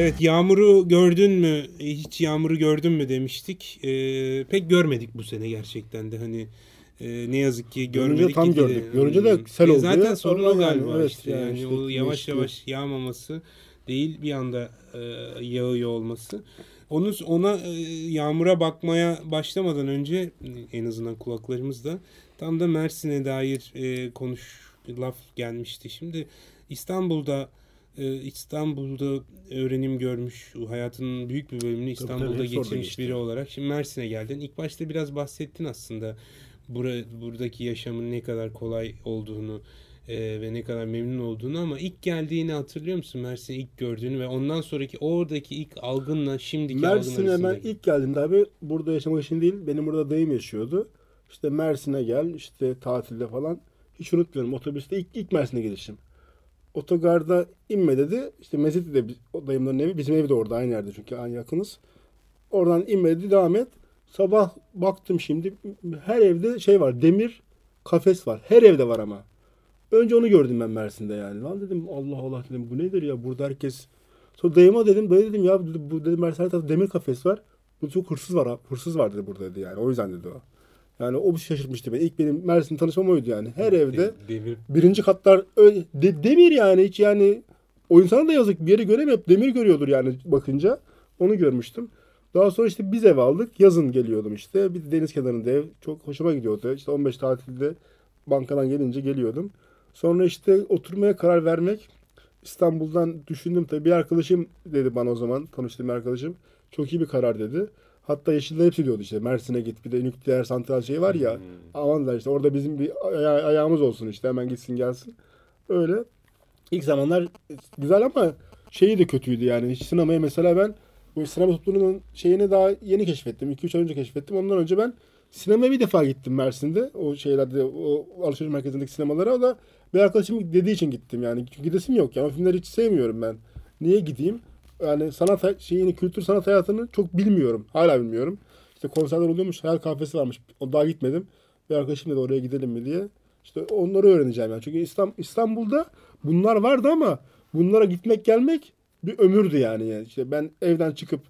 Evet yağmuru gördün mü? Hiç yağmuru gördün mü demiştik. Ee, pek görmedik bu sene gerçekten de hani e, ne yazık ki görmedik. Görünce tam gördük. Görünce de sel oldu. Zaten sorun o galiba evet, işte. Yani, yani işte o yavaş işte. yavaş yağmaması değil bir anda e, yağıyor olması. Onu ona e, yağmura bakmaya başlamadan önce en azından kulaklarımızda tam da Mersin'e dair e, konuş laf gelmişti. Şimdi İstanbul'da e, İstanbul'da öğrenim görmüş, hayatının büyük bir bölümünü İstanbul'da tabii, orada geçirmiş geçti. biri olarak şimdi Mersin'e geldin. İlk başta biraz bahsettin aslında bura, buradaki yaşamın ne kadar kolay olduğunu e, ve ne kadar memnun olduğunu ama ilk geldiğini hatırlıyor musun Mersin'i ilk gördüğünü ve ondan sonraki oradaki ilk algınla şimdiki algın Mersin'e ben arasındaki- ilk geldiğimde abi burada yaşamak için değil. Benim burada dayım yaşıyordu. İşte Mersin'e gel işte tatilde falan. Hiç unutmuyorum otobüste ilk, ilk Mersin'e gelişim. Otogarda inme dedi. İşte Mezitli'de biz- o dayımların evi. Bizim ev de orada aynı yerde çünkü aynı yakınız. Oradan inme dedi devam et. Sabah baktım şimdi her evde şey var demir kafes var. Her evde var ama. Önce onu gördüm ben Mersin'de yani. Lan dedim Allah Allah dedim bu nedir ya burada herkes. Sonra dayıma dedim dayı dedim ya bu dedim Mersin'de demir kafes var. Bu çok hırsız var hırsız var dedi burada dedi yani. O yüzden dedi o. Yani o şaşırtmıştı beni. İlk benim Mersin tanışmam oydu yani. Her evde Demir birinci katlar öyle, de- demir yani hiç yani o insana da yazık bir yeri göremiyor. Demir görüyordur yani bakınca. Onu görmüştüm. Daha sonra işte biz ev aldık. Yazın geliyordum işte. Bir de deniz kenarında ev. Çok hoşuma gidiyordu. İşte 15 tatilde bankadan gelince geliyordum. Sonra işte oturmaya karar vermek. İstanbul'dan düşündüm tabii. Bir arkadaşım dedi bana o zaman. Tanıştığım bir arkadaşım. Çok iyi bir karar dedi. Hatta Yeşil'de hepsi diyordu işte Mersin'e git bir de nükleer santral şey var ya. Aman da işte orada bizim bir aya- ayağımız olsun işte hemen gitsin gelsin. Öyle. İlk zamanlar güzel ama şeyi de kötüydü yani. Hiç sinemaya mesela ben bu sinema topluluğunun şeyini daha yeni keşfettim. 2-3 ay önce keşfettim. Ondan önce ben sinemaya bir defa gittim Mersin'de. O şeylerde o alışveriş merkezindeki sinemalara. O da bir arkadaşım dediği için gittim yani. Çünkü gidesim yok yani. O filmleri hiç sevmiyorum ben. Niye gideyim? Yani sanat şeyini, kültür sanat hayatını çok bilmiyorum. Hala bilmiyorum. İşte konserler oluyormuş. Hayal kahvesi varmış. O daha gitmedim. Bir arkadaşım dedi oraya gidelim mi diye. İşte onları öğreneceğim yani. Çünkü İstanbul'da bunlar vardı ama bunlara gitmek gelmek bir ömürdü yani. yani. İşte ben evden çıkıp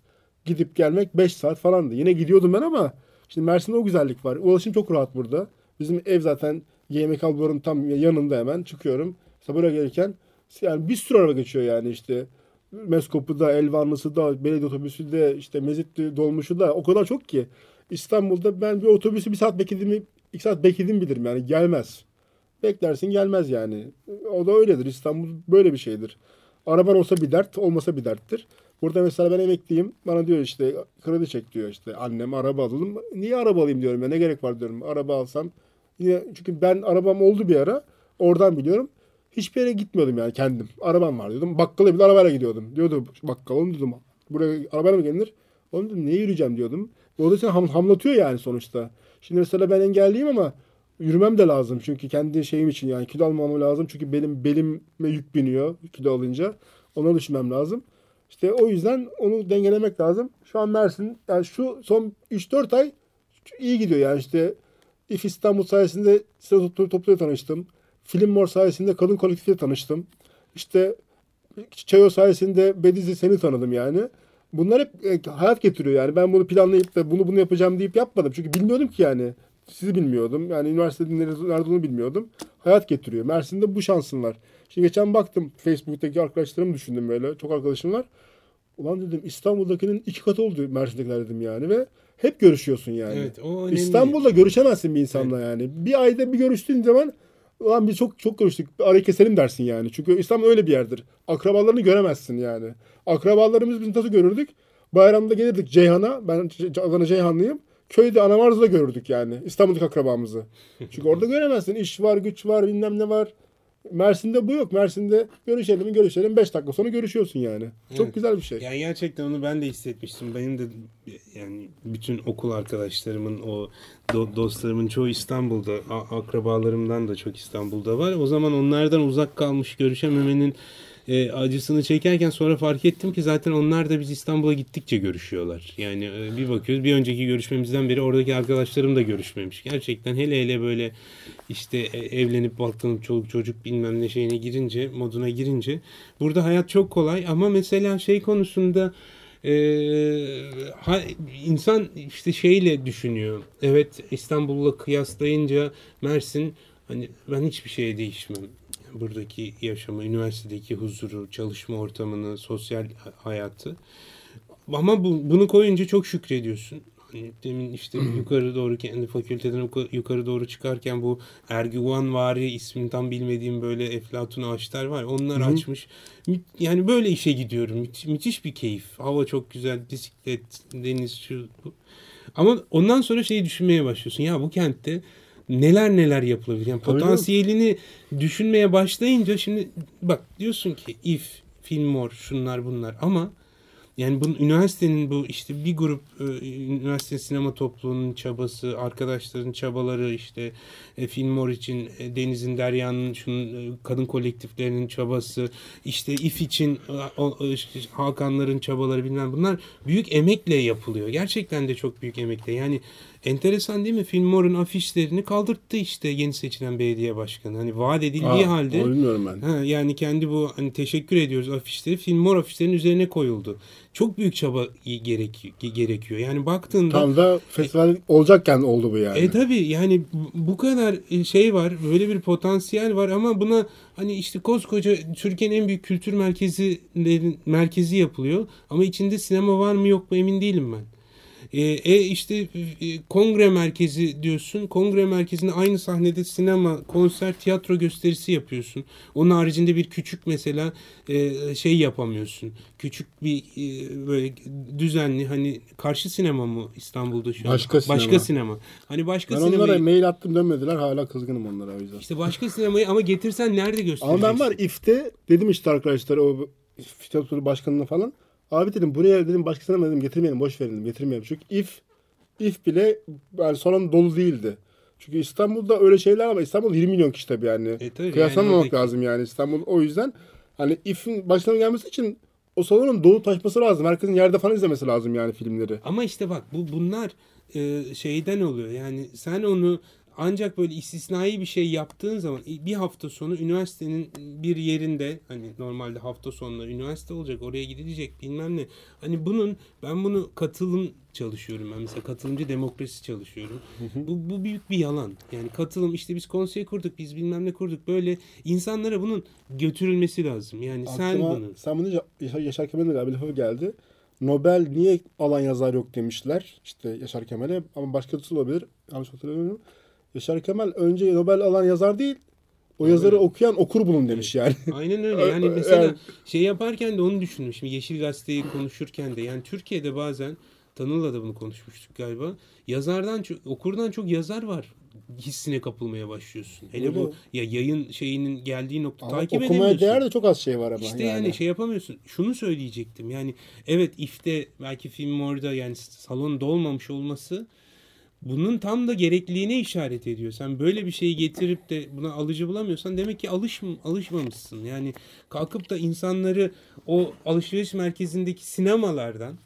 gidip gelmek 5 saat falandı. Yine gidiyordum ben ama şimdi Mersin'de o güzellik var. Ulaşım çok rahat burada. Bizim ev zaten YMK Albor'un tam yanında hemen çıkıyorum. İşte buraya gelirken yani bir sürü araba geçiyor yani işte. Meskop'u da, Elvanlısı da, belediye otobüsü de, işte Mezitli dolmuşu da o kadar çok ki. İstanbul'da ben bir otobüsü bir saat beklediğimi, iki saat beklediğimi bilirim yani gelmez. Beklersin gelmez yani. O da öyledir. İstanbul böyle bir şeydir. Araban olsa bir dert, olmasa bir derttir. Burada mesela ben emekliyim. Bana diyor işte kredi çek diyor işte annem araba alalım. Niye araba alayım diyorum ya ne gerek var diyorum. Araba alsam. Yine, çünkü ben arabam oldu bir ara. Oradan biliyorum. Hiçbir yere gitmiyordum yani kendim. Arabam var diyordum. Bakkala bile arabayla gidiyordum. Diyordu bakkal oğlum diyordum. Buraya arabayla mı gelinir? Oğlum dedim niye yürüyeceğim diyordum. O da seni ham, hamlatıyor yani sonuçta. Şimdi mesela ben engelliyim ama yürümem de lazım. Çünkü kendi şeyim için yani kilo almam lazım. Çünkü benim belime yük biniyor kilo alınca. Ona düşünmem lazım. İşte o yüzden onu dengelemek lazım. Şu an Mersin yani şu son 3-4 ay iyi gidiyor yani işte İF İstanbul sayesinde size toplu topluluğuyla tanıştım. Film Mor sayesinde kadın kolektifiyle tanıştım. İşte Çayo sayesinde Bediz'i seni tanıdım yani. Bunlar hep e, hayat getiriyor yani. Ben bunu planlayıp da bunu bunu yapacağım deyip yapmadım. Çünkü bilmiyordum ki yani. Sizi bilmiyordum. Yani üniversitenin nerede olduğunu bilmiyordum. Hayat getiriyor. Mersin'de bu şansın var. Şimdi geçen baktım Facebook'taki arkadaşlarımı düşündüm böyle. Çok arkadaşım var. Ulan dedim İstanbul'dakinin iki katı oldu Mersin'dekiler dedim yani ve hep görüşüyorsun yani. Evet, o önemli. İstanbul'da görüşemezsin bir insanla yani. Bir ayda bir görüştüğün zaman ulan biz çok çok görüştük. Arayı keselim dersin yani. Çünkü İstanbul öyle bir yerdir. Akrabalarını göremezsin yani. Akrabalarımız biz nasıl görürdük? Bayramda gelirdik Ceyhan'a. Ben Adana Ceyhanlıyım. Köyde Anamarz'da görürdük yani. İstanbul'daki akrabamızı. Çünkü orada göremezsin. İş var, güç var, bilmem ne var. Mersin'de bu yok. Mersin'de görüşelim görüşelim. 5 dakika sonra görüşüyorsun yani. Çok Evet. güzel bir şey. Yani gerçekten onu ben de hissetmiştim. Benim de yani bütün okul arkadaşlarımın o do- dostlarımın çoğu İstanbul'da, a- akrabalarımdan da çok İstanbul'da var. O zaman onlardan uzak kalmış görüşememenin e, acısını çekerken sonra fark ettim ki zaten onlar da biz İstanbul'a gittikçe görüşüyorlar. Yani e, bir bakıyoruz bir önceki görüşmemizden beri oradaki arkadaşlarım da görüşmemiş. Gerçekten hele hele böyle işte e, evlenip baklanıp çoluk çocuk bilmem ne şeyine girince moduna girince burada hayat çok kolay ama mesela şey konusunda ee, ha, insan işte şeyle düşünüyor. Evet İstanbul'la kıyaslayınca Mersin hani ben hiçbir şeye değişmem. Buradaki yaşamı, üniversitedeki huzuru, çalışma ortamını, sosyal hayatı. Ama bu, bunu koyunca çok şükrediyorsun. Hani demin işte yukarı doğru kendi fakülteden yukarı doğru çıkarken bu Erguvan vari ismini tam bilmediğim böyle eflatun ağaçlar var. Onlar Hı-hı. açmış. Yani böyle işe gidiyorum. Müthiş, müthiş bir keyif. Hava çok güzel. Bisiklet, deniz şu bu. Ama ondan sonra şeyi düşünmeye başlıyorsun. Ya bu kentte neler neler yapılabilir. Yani potansiyelini düşünmeye başlayınca şimdi bak diyorsun ki if, Filmor, şunlar bunlar ama yani bu üniversitenin bu işte bir grup e, üniversite sinema topluluğunun çabası, arkadaşların çabaları işte e, Filmor için e, Deniz'in Derya'nın şunun e, kadın kolektiflerinin çabası, işte İF için e, o, işte Hakanların çabaları bilmem bunlar büyük emekle yapılıyor. Gerçekten de çok büyük emekle. Yani Enteresan değil mi? Filmor'un afişlerini kaldırttı işte yeni seçilen belediye başkanı. Hani vaat edildiği Aa, halde. Bilmiyorum ben. Ha, yani kendi bu hani teşekkür ediyoruz afişleri Filmor afişlerin üzerine koyuldu. Çok büyük çaba gerek, gerekiyor. Yani baktığında. Tam da festival e, olacakken oldu bu yani. E tabi yani bu kadar e, şey var böyle bir potansiyel var ama buna hani işte koskoca Türkiye'nin en büyük kültür merkezi merkezi yapılıyor. Ama içinde sinema var mı yok mu emin değilim ben. E, e işte e, kongre merkezi diyorsun. Kongre merkezinde aynı sahnede sinema, konser, tiyatro gösterisi yapıyorsun. Onun haricinde bir küçük mesela e, şey yapamıyorsun. Küçük bir e, böyle düzenli hani karşı sinema mı İstanbul'da şu an? Başka sinema. Başka sinema. Hani başka ben sinemayı... onlara mail attım dönmediler. Hala kızgınım onlara o yüzden. İşte başka sinemayı ama getirsen nerede göstereceksin? Ama ben var İF'te dedim işte arkadaşlar o tiyatro başkanına falan Abi dedim buraya dedim başkasına dedim getirmeyelim boş verin dedim getirmeyelim. Çünkü if if bile yani salon dolu değildi. Çünkü İstanbul'da öyle şeyler ama İstanbul 20 milyon kişi tabii yani. E, tabii Kıyaslamamak yani lazım yani İstanbul. O yüzden hani if'in başına gelmesi için o salonun dolu taşması lazım. Herkesin yerde falan izlemesi lazım yani filmleri. Ama işte bak bu bunlar e, şeyden oluyor. Yani sen onu ancak böyle istisnai bir şey yaptığın zaman bir hafta sonu üniversitenin bir yerinde hani normalde hafta sonları üniversite olacak oraya gidilecek bilmem ne. Hani bunun ben bunu katılım çalışıyorum ben mesela katılımcı demokrasi çalışıyorum. Bu, bu büyük bir yalan. Yani katılım işte biz konsey kurduk biz bilmem ne kurduk böyle insanlara bunun götürülmesi lazım. Yani Aklıma, sen bunu. Sen bunu Yaşar Kemal'in galiba geldi. Nobel niye alan yazar yok demişler işte Yaşar Kemal'e ama başkası olabilir. Yanlış hatırlamıyorum. Yaşar Kemal önce Nobel alan yazar değil, o Aynen. yazarı okuyan okur bunun demiş yani. Aynen öyle. Yani mesela yani... şey yaparken de onu düşündüm. Şimdi Yeşil Gazete'yi konuşurken de yani Türkiye'de bazen Tanıl'la da bunu konuşmuştuk galiba. Yazardan okurdan çok yazar var hissine kapılmaya başlıyorsun. Hele Öyle. bu ya yayın şeyinin geldiği nokta ama takip edemiyorsun. Okumaya değer de çok az şey var ama. İşte yani. yani şey yapamıyorsun. Şunu söyleyecektim. Yani evet ifte belki film orada yani salon dolmamış olması bunun tam da gerekliliğine işaret ediyor. Sen böyle bir şeyi getirip de buna alıcı bulamıyorsan demek ki alış, alışmamışsın. Yani kalkıp da insanları o alışveriş merkezindeki sinemalardan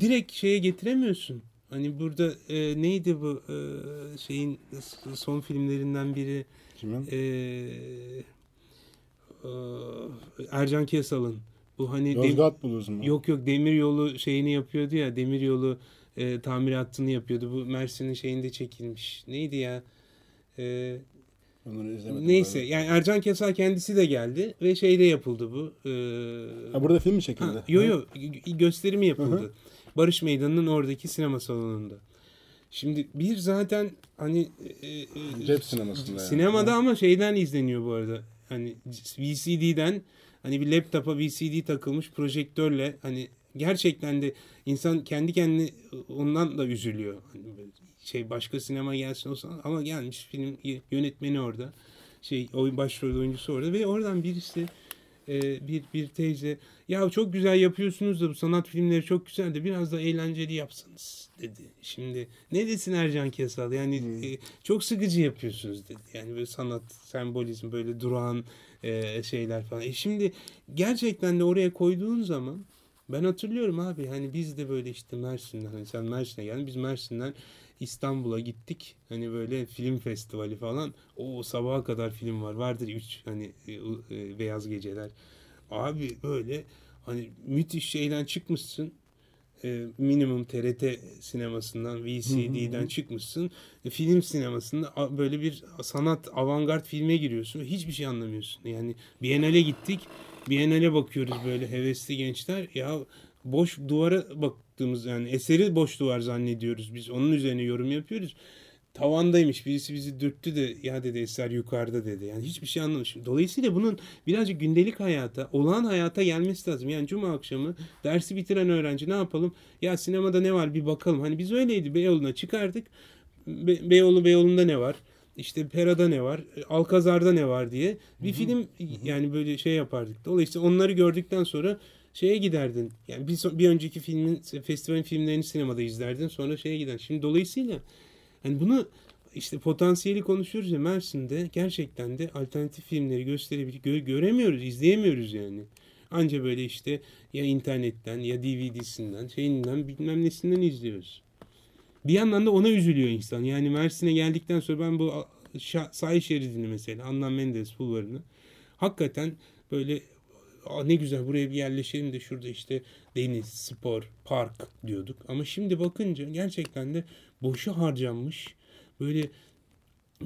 direkt şeye getiremiyorsun. Hani burada e, neydi bu e, şeyin son filmlerinden biri? Kimin? E, e, Ercan Kesal'ın. Bu hani Yozgat Blues mu? Yok yok demir yolu şeyini yapıyordu ya demir yolu e, tamiratını yapıyordu. Bu Mersin'in şeyinde çekilmiş. Neydi ya? E, Neyse yani Ercan Kesal kendisi de geldi ve şeyde yapıldı bu. E, ha, burada film mi çekildi? Ha, yo yo gösterimi yapıldı. Hı-hı. Barış Meydanı'nın oradaki sinema salonunda. Şimdi bir zaten hani e, e, cep sinemasında sinemada yani. ama şeyden izleniyor bu arada. Hani VCD'den hani bir laptopa VCD takılmış projektörle hani gerçekten de insan kendi kendine ondan da üzülüyor. Hani şey başka sinema gelsin olsa ama gelmiş film yönetmeni orada. Şey oyun başrol oyuncusu orada ve oradan birisi e, bir bir teyze ya çok güzel yapıyorsunuz da bu sanat filmleri çok güzel de biraz da eğlenceli yapsanız dedi. Şimdi ne desin Ercan Kesal yani hmm. e, çok sıkıcı yapıyorsunuz dedi. Yani böyle sanat, sembolizm böyle durağan e, şeyler falan. E şimdi gerçekten de oraya koyduğun zaman ben hatırlıyorum abi hani biz de böyle işte Mersin'den hani sen Mersin'e geldin biz Mersin'den İstanbul'a gittik. Hani böyle film festivali falan. O sabaha kadar film var. Vardır üç hani e, e, beyaz geceler. Abi böyle hani müthiş şeyden çıkmışsın. E, minimum TRT sinemasından VCD'den çıkmışsın. E, film sinemasında böyle bir sanat avantgard filme giriyorsun. Hiçbir şey anlamıyorsun. Yani Biennale gittik. Biennale bakıyoruz böyle hevesli gençler. Ya boş duvara baktığımız yani eseri boş duvar zannediyoruz biz. Onun üzerine yorum yapıyoruz. Tavandaymış birisi bizi dürttü de ya dedi eser yukarıda dedi. Yani hiçbir şey anlamamışım. Dolayısıyla bunun birazcık gündelik hayata, olağan hayata gelmesi lazım. Yani cuma akşamı dersi bitiren öğrenci ne yapalım? Ya sinemada ne var bir bakalım. Hani biz öyleydi Beyoğlu'na çıkardık. Be Beyoğlu Beyoğlu'nda ne var? İşte Pera'da ne var, Alkazar'da ne var diye bir Hı-hı. film yani böyle şey yapardık. Dolayısıyla onları gördükten sonra şeye giderdin. Yani bir, bir önceki filmin festivalin filmlerini sinemada izlerdin. Sonra şeye giden. Şimdi dolayısıyla hani bunu işte potansiyeli konuşuyoruz ya Mersin'de gerçekten de alternatif filmleri gösterebilir gö göremiyoruz, izleyemiyoruz yani. Anca böyle işte ya internetten ya DVD'sinden şeyinden bilmem nesinden izliyoruz. Bir yandan da ona üzülüyor insan. Yani Mersin'e geldikten sonra ben bu sahil şeridini mesela Anlam Menderes bulvarını hakikaten böyle ne güzel buraya bir yerleşelim de şurada işte deniz, spor, park diyorduk. Ama şimdi bakınca gerçekten de boşu harcanmış böyle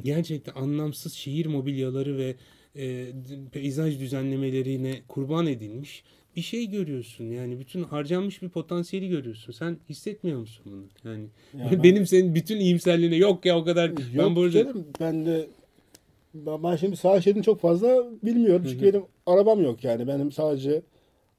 gerçekten anlamsız şehir mobilyaları ve e, peyzaj düzenlemelerine kurban edilmiş bir şey görüyorsun. Yani bütün harcanmış bir potansiyeli görüyorsun. Sen hissetmiyor musun bunu? Yani ya benim ben... senin bütün iyimserliğine yok ya o kadar yok ben burada canım ben de ben şimdi sağ şeridini çok fazla bilmiyorum. Çünkü benim arabam yok yani. Benim sadece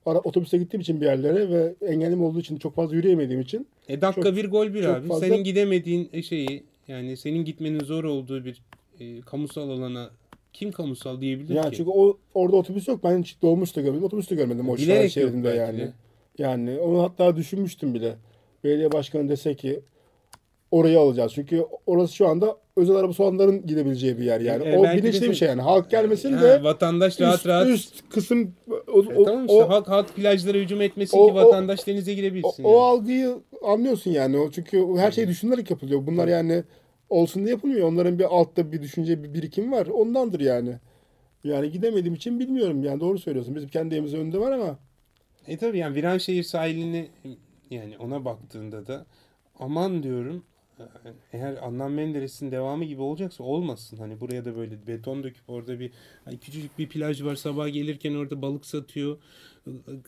ara, otobüste gittiğim için bir yerlere ve engelim olduğu için çok fazla yürüyemediğim için. E dakika çok, bir gol bir abi. Fazla... Senin gidemediğin şeyi yani senin gitmenin zor olduğu bir e, kamusal alana kim kamusal diyebilir yani ki? Çünkü o orada otobüs yok. Ben hiç doğmuş da görmedim. Otobüs de görmedim o Bilerek şeridinde yani. Yani onu hatta düşünmüştüm bile. Belediye başkanı dese ki orayı alacağız. Çünkü orası şu anda özel araba olanların gidebileceği bir yer yani. E, o bilinçli bir şey yani. Halk gelmesin ha, de vatandaş rahat üst, rahat üst kısım o, e, tamam işte o, halk halk plajlara hücum etmesin o, ki vatandaş o, denize girebilsin. O, yani. o algıyı anlıyorsun yani. O çünkü her şey düşünülerek yapılıyor. Bunlar yani olsun diye yapılmıyor. Onların bir altta bir düşünce, bir birikim var. Ondandır yani. Yani gidemediğim için bilmiyorum yani doğru söylüyorsun. Bizim kendi evimizin önünde var ama. E tabi yani Viranşehir sahilini yani ona baktığında da aman diyorum eğer Adnan Menderes'in devamı gibi olacaksa olmasın. Hani buraya da böyle beton döküp orada bir hani küçücük bir plaj var. Sabah gelirken orada balık satıyor.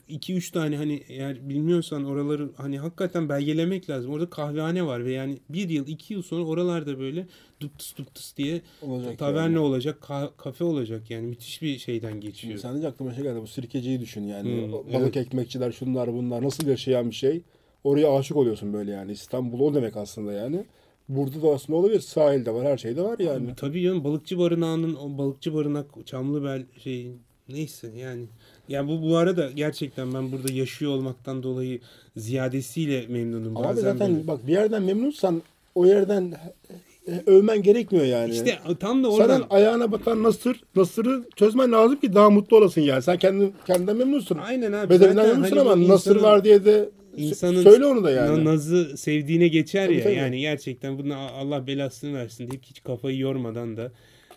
2-3 tane hani eğer bilmiyorsan oraları hani hakikaten belgelemek lazım. Orada kahvehane var ve yani bir yıl iki yıl sonra oralarda böyle duptus duptus diye olacak taverne yani. olacak, ka- kafe olacak yani müthiş bir şeyden geçiyor. Sen de aklıma şey geldi bu sirkeciyi düşün yani. Hmm, balık evet. ekmekçiler şunlar bunlar nasıl yaşayan bir şey oraya aşık oluyorsun böyle yani. İstanbul o demek aslında yani. Burada da aslında olabilir. Sahilde var, her şeyde var yani. Abi, tabii canım balıkçı barınağının o balıkçı barınak Çamlıbel şey neyse yani. Ya bu bu arada gerçekten ben burada yaşıyor olmaktan dolayı ziyadesiyle memnunum. Abi Bazen zaten böyle... bak bir yerden memnunsan o yerden övmen gerekmiyor yani. İşte tam da oradan. Senin ayağına batan nasır, nasırı çözmen lazım ki daha mutlu olasın yani. Sen kendin, kendinden memnunsun. Aynen abi. Bedelinden memnunsun hani ama nasır var diye de insanın söyle onu da yani. Nazı sevdiğine geçer tabii, ya. Tabii. Yani gerçekten bunu Allah belasını versin deyip hiç kafayı yormadan da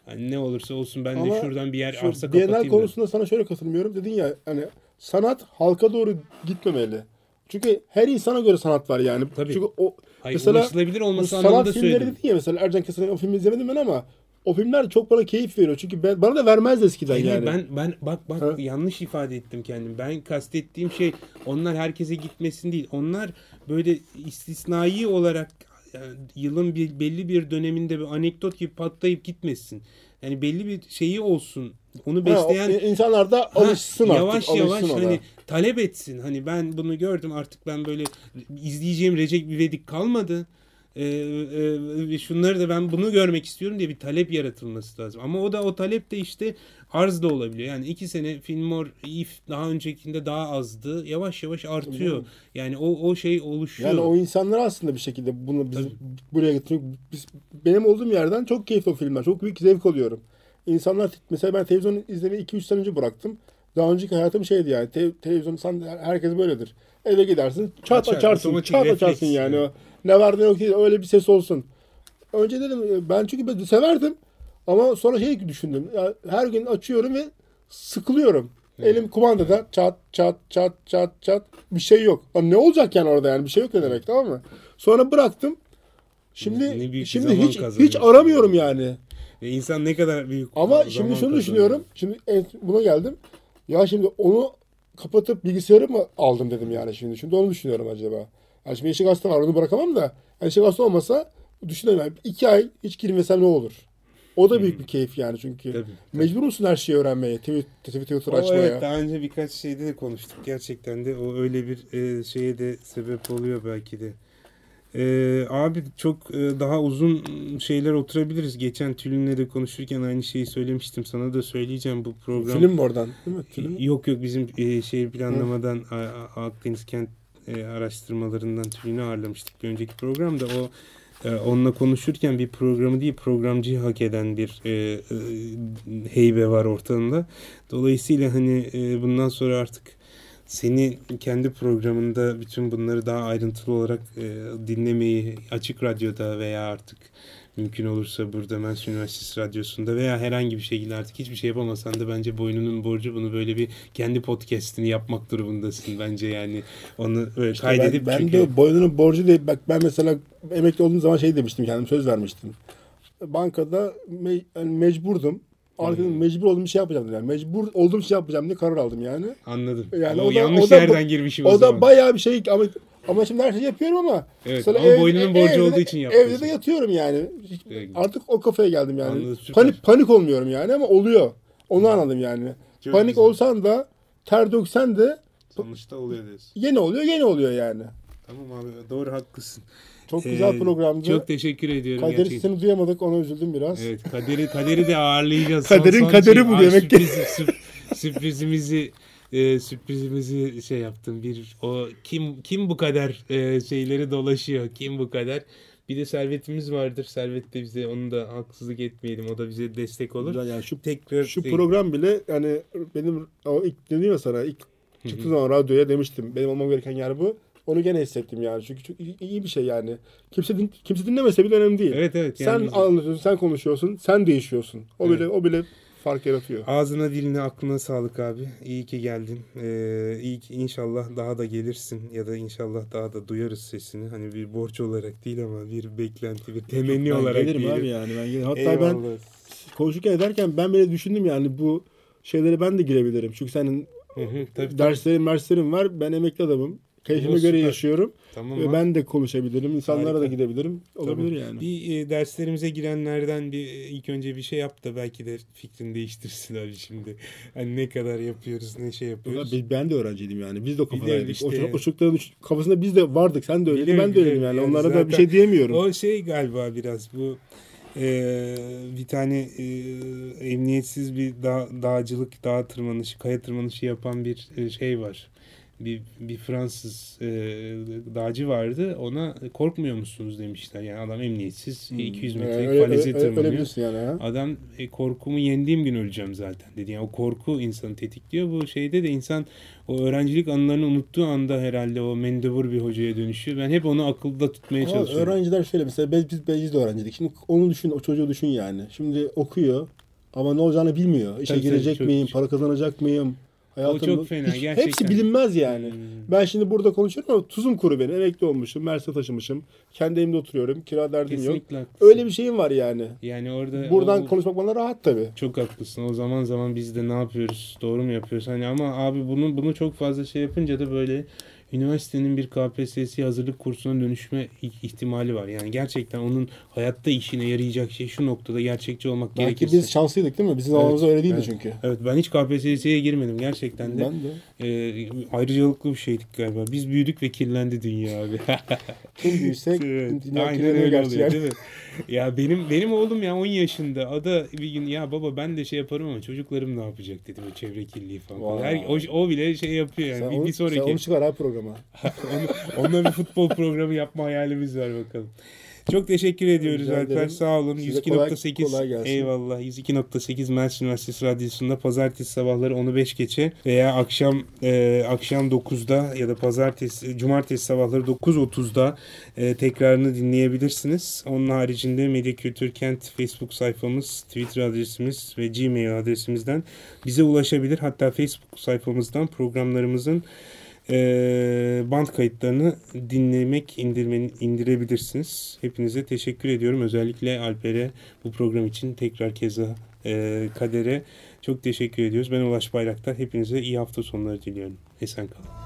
hani ne olursa olsun ben Ama de şuradan bir yer şu arsa kapatayım. Bienal konusunda sana şöyle katılmıyorum. Dedin ya hani sanat halka doğru gitmemeli. Çünkü her insana göre sanat var yani. Tabii. Çünkü o Hayır, mesela ulaşılabilir olması sanat filmleri söyledim. dedin ya mesela Ercan Kesen'in o filmi izlemedim ben ama o filmler çok bana keyif veriyor. Çünkü ben, bana da vermez eskiden Hayır, yani. Ben ben bak bak ha? yanlış ifade ettim kendim. Ben kastettiğim şey onlar herkese gitmesin değil. Onlar böyle istisnai olarak yani yılın bir belli bir döneminde bir anekdot gibi patlayıp gitmesin. Yani belli bir şeyi olsun. Onu besleyen ha, insanlar da alışsın ha, artık. Yavaş yavaş ona. hani talep etsin. Hani ben bunu gördüm artık ben böyle izleyeceğim Recep İvedik kalmadı e, e, şunları da ben bunu görmek istiyorum diye bir talep yaratılması lazım. Ama o da o talep de işte arz da olabiliyor. Yani iki sene Filmor If daha öncekinde daha azdı. Yavaş yavaş artıyor. Yani o o şey oluşuyor. Yani o insanlar aslında bir şekilde bunu biz Tabii. buraya getirmek biz benim olduğum yerden çok keyifli o filmler. Çok büyük zevk alıyorum. İnsanlar mesela ben televizyon izlemeyi 2-3 sene önce bıraktım. Daha önceki hayatım şeydi yani te, televizyon sen herkes böyledir. Eve gidersin çat Açar, açarsın çat açarsın yani. yani. Ne var ne yok öyle bir ses olsun. Önce dedim ben çünkü ben severdim. Ama sonra şey düşündüm. Ya her gün açıyorum ve sıkılıyorum. Evet. Elim kumandada çat çat çat çat çat bir şey yok. Lan ne olacak yani orada yani bir şey yok ne demek tamam mı? Sonra bıraktım. Şimdi şimdi hiç hiç aramıyorum yani. Ve insan ne kadar büyük Ama şimdi şunu düşünüyorum. Şimdi buna geldim. Ya şimdi onu kapatıp bilgisayarı mı aldım dedim yani şimdi. Şimdi onu düşünüyorum acaba. Yani şimdi Yeşil Gazete var onu bırakamam da. Yani Yeşil Gazete olmasa düşünüyorum. Yani iki ay hiç girmesem ne olur? O da büyük bir keyif yani çünkü. Tabii, tabii. Mecbur musun her şeyi öğrenmeye, Twitter, Twitter o, açmaya? Evet daha önce birkaç şeyde de konuştuk. Gerçekten de o öyle bir e, şeye de sebep oluyor belki de. Ee, abi çok e, daha uzun şeyler oturabiliriz. Geçen Tülin'le de konuşurken aynı şeyi söylemiştim. Sana da söyleyeceğim bu program. Film mi oradan değil mi? Tülin? Yok yok bizim e, şehir planlamadan Akdeniz kent e, araştırmalarından Tülin'i ağırlamıştık bir önceki programda. O e, onunla konuşurken bir programı değil programcıyı hak eden bir e, e, heybe var ortamda. Dolayısıyla hani e, bundan sonra artık seni kendi programında bütün bunları daha ayrıntılı olarak e, dinlemeyi açık radyoda veya artık mümkün olursa burada Mersin Üniversitesi Radyosu'nda veya herhangi bir şekilde artık hiçbir şey yapamasan da bence boynunun borcu bunu böyle bir kendi podcast'ini yapmak durumundasın bence yani onu böyle işte kaydedip ben, ben çünkü... de boynunun borcu değil bak ben mesela emekli olduğum zaman şey demiştim kendim söz vermiştim bankada me yani mecburdum Artık hmm. mecbur olduğum şey yapacağım yani. Mecbur olduğum şey yapacağım diye karar aldım yani. Anladım. Yani o, o da, yanlış o da, yerden girmişim o, o zaman. da bayağı bir şey ama ama şimdi her şeyi yapıyorum ama. Evet ama ev, boynunun borcu evde, olduğu için yapıyorsun. Evde de yatıyorum yani. Evet. Artık o kafaya geldim yani. Anladım, panik panik olmuyorum yani ama oluyor. Onu anladım yani. Çok panik güzel. olsan da ter döksen de sonuçta oluyor diyorsun. Yeni oluyor, yeni oluyor yani. Tamam abi doğru haklısın. Çok ee, güzel programdı. Çok teşekkür ediyorum. Kaderi gerçekten. seni duyamadık ona üzüldüm biraz. Evet kaderi kaderi de ağırlayacağız. Kaderin son, kaderi şey, bu demek ki. sürprizimizi e, sürprizimizi şey yaptım. Bir o kim kim bu kadar e, şeyleri dolaşıyor? Kim bu kadar? Bir de servetimiz vardır. Servet de bize onu da haksızlık etmeyelim. O da bize destek olur. Yani şu tekrar şu şey... program bile yani benim o ilk dedim ya sana ilk çıktığı zaman radyoya demiştim. Benim olmam gereken yer bu. Onu gene hissettim yani. Çünkü çok iyi bir şey yani. Kimse din, kimse dinlemese bile önemli değil. Evet evet. Yani sen anlatıyorsun, sen konuşuyorsun, sen değişiyorsun. O evet. bile o bile fark yaratıyor. Ağzına diline aklına sağlık abi. İyi ki geldin. Ee, iyi ki inşallah daha da gelirsin ya da inşallah daha da duyarız sesini. Hani bir borç olarak değil ama bir beklenti, bir temenni ben olarak gelirim diyelim. abi yani. Ben gelirim. Hatta Eyvallah. ben konuşurken ederken ben bile düşündüm yani bu şeylere ben de girebilirim. Çünkü senin hı hı, tabii, derslerin, derslerin var. Ben emekli adamım. Keyfime göre yaşıyorum. Tamam. Ve ben de konuşabilirim. insanlara Harika. da gidebilirim. Olabilir tamam. yani. Bir e, derslerimize girenlerden bir e, ilk önce bir şey yap da belki de fikrini değiştirsin abi şimdi. Hani ne kadar yapıyoruz, ne şey yapıyoruz. Biz, ben de öğrenciydim yani. Biz de o kafadaydık. Işte. O, o çocukların kafasında biz de vardık. Sen de öyleydin. Ben de öyleydim yani. yani. Onlara da bir şey diyemiyorum. O şey galiba biraz bu ee, bir tane e, emniyetsiz bir dağ, dağcılık, dağ tırmanışı, kaya tırmanışı yapan bir e, şey var bir, bir Fransız e, dağcı vardı. Ona korkmuyor musunuz demişler. Yani adam emniyetsiz hmm. 200 metre ee, falize tırmanıyor. Yani, ha? Adam e, korkumu yendiğim gün öleceğim zaten dedi. Yani o korku insanı tetikliyor. Bu şeyde de insan o öğrencilik anılarını unuttuğu anda herhalde o mendebur bir hocaya dönüşüyor. Ben hep onu akılda tutmaya Ama çalışıyorum. Öğrenciler şöyle mesela biz, biz, biz de öğrenciydik. Şimdi onu düşün, o çocuğu düşün yani. Şimdi okuyor ama ne olacağını bilmiyor. İşe tabii, girecek tabii, miyim, çok... para kazanacak mıyım? Hayatım, o çok fena hiç, gerçekten. Hepsi bilinmez yani. Hmm. Ben şimdi burada konuşuyorum ama tuzum kuru benim. Emekli olmuşum. Merse taşımışım. Kendi evimde oturuyorum. Kira derdim Kesinlikle yok. Haklısın. Öyle bir şeyim var yani. Yani orada buradan o, konuşmak bana rahat tabii. Çok haklısın. O zaman zaman biz de ne yapıyoruz? Doğru mu yapıyoruz? Hani ama abi bunu bunu çok fazla şey yapınca da böyle üniversitenin bir KPSS hazırlık kursuna dönüşme ihtimali var. Yani gerçekten onun hayatta işine yarayacak şey şu noktada gerçekçi olmak Belki gerekirse. biz şanslıydık değil mi? Bizim zamanımızda öyle değildi evet. çünkü. Evet ben hiç KPSS'ye girmedim gerçekten de. Ben de. E, ayrıcalıklı bir şeydik galiba. Biz büyüdük ve kirlendi dünya abi. Kim büyüsek Evet, dünya kirleniyor öyle gerçi oluyor yani. değil mi? Ya benim benim oğlum ya 10 yaşında. O da bir gün ya baba ben de şey yaparım ama çocuklarım ne yapacak dedim. O çevre kirliliği falan. Vay. Her, o, o bile şey yapıyor yani. Sen, bir, onu, bir sonraki. sen onu çıkar ha programa. Onu- Onunla bir futbol programı yapma hayalimiz var bakalım. Çok teşekkür ediyoruz Alper. Sağ olun. Size kolay- 102.8 kolay gelsin. eyvallah. 102.8 Mersin Üniversitesi Radyosu'nda pazartesi sabahları onu 5 geçe veya akşam e, akşam 9'da ya da pazartesi cumartesi sabahları 9.30'da e, tekrarını dinleyebilirsiniz. Onun haricinde Medya Kültür Kent Facebook sayfamız, Twitter adresimiz ve Gmail adresimizden bize ulaşabilir. Hatta Facebook sayfamızdan programlarımızın e, band kayıtlarını dinlemek, indirmen, indirebilirsiniz. Hepinize teşekkür ediyorum. Özellikle Alper'e bu program için tekrar keza e, Kader'e çok teşekkür ediyoruz. Ben Ulaş Bayraktar. Hepinize iyi hafta sonları diliyorum. Esen kalın.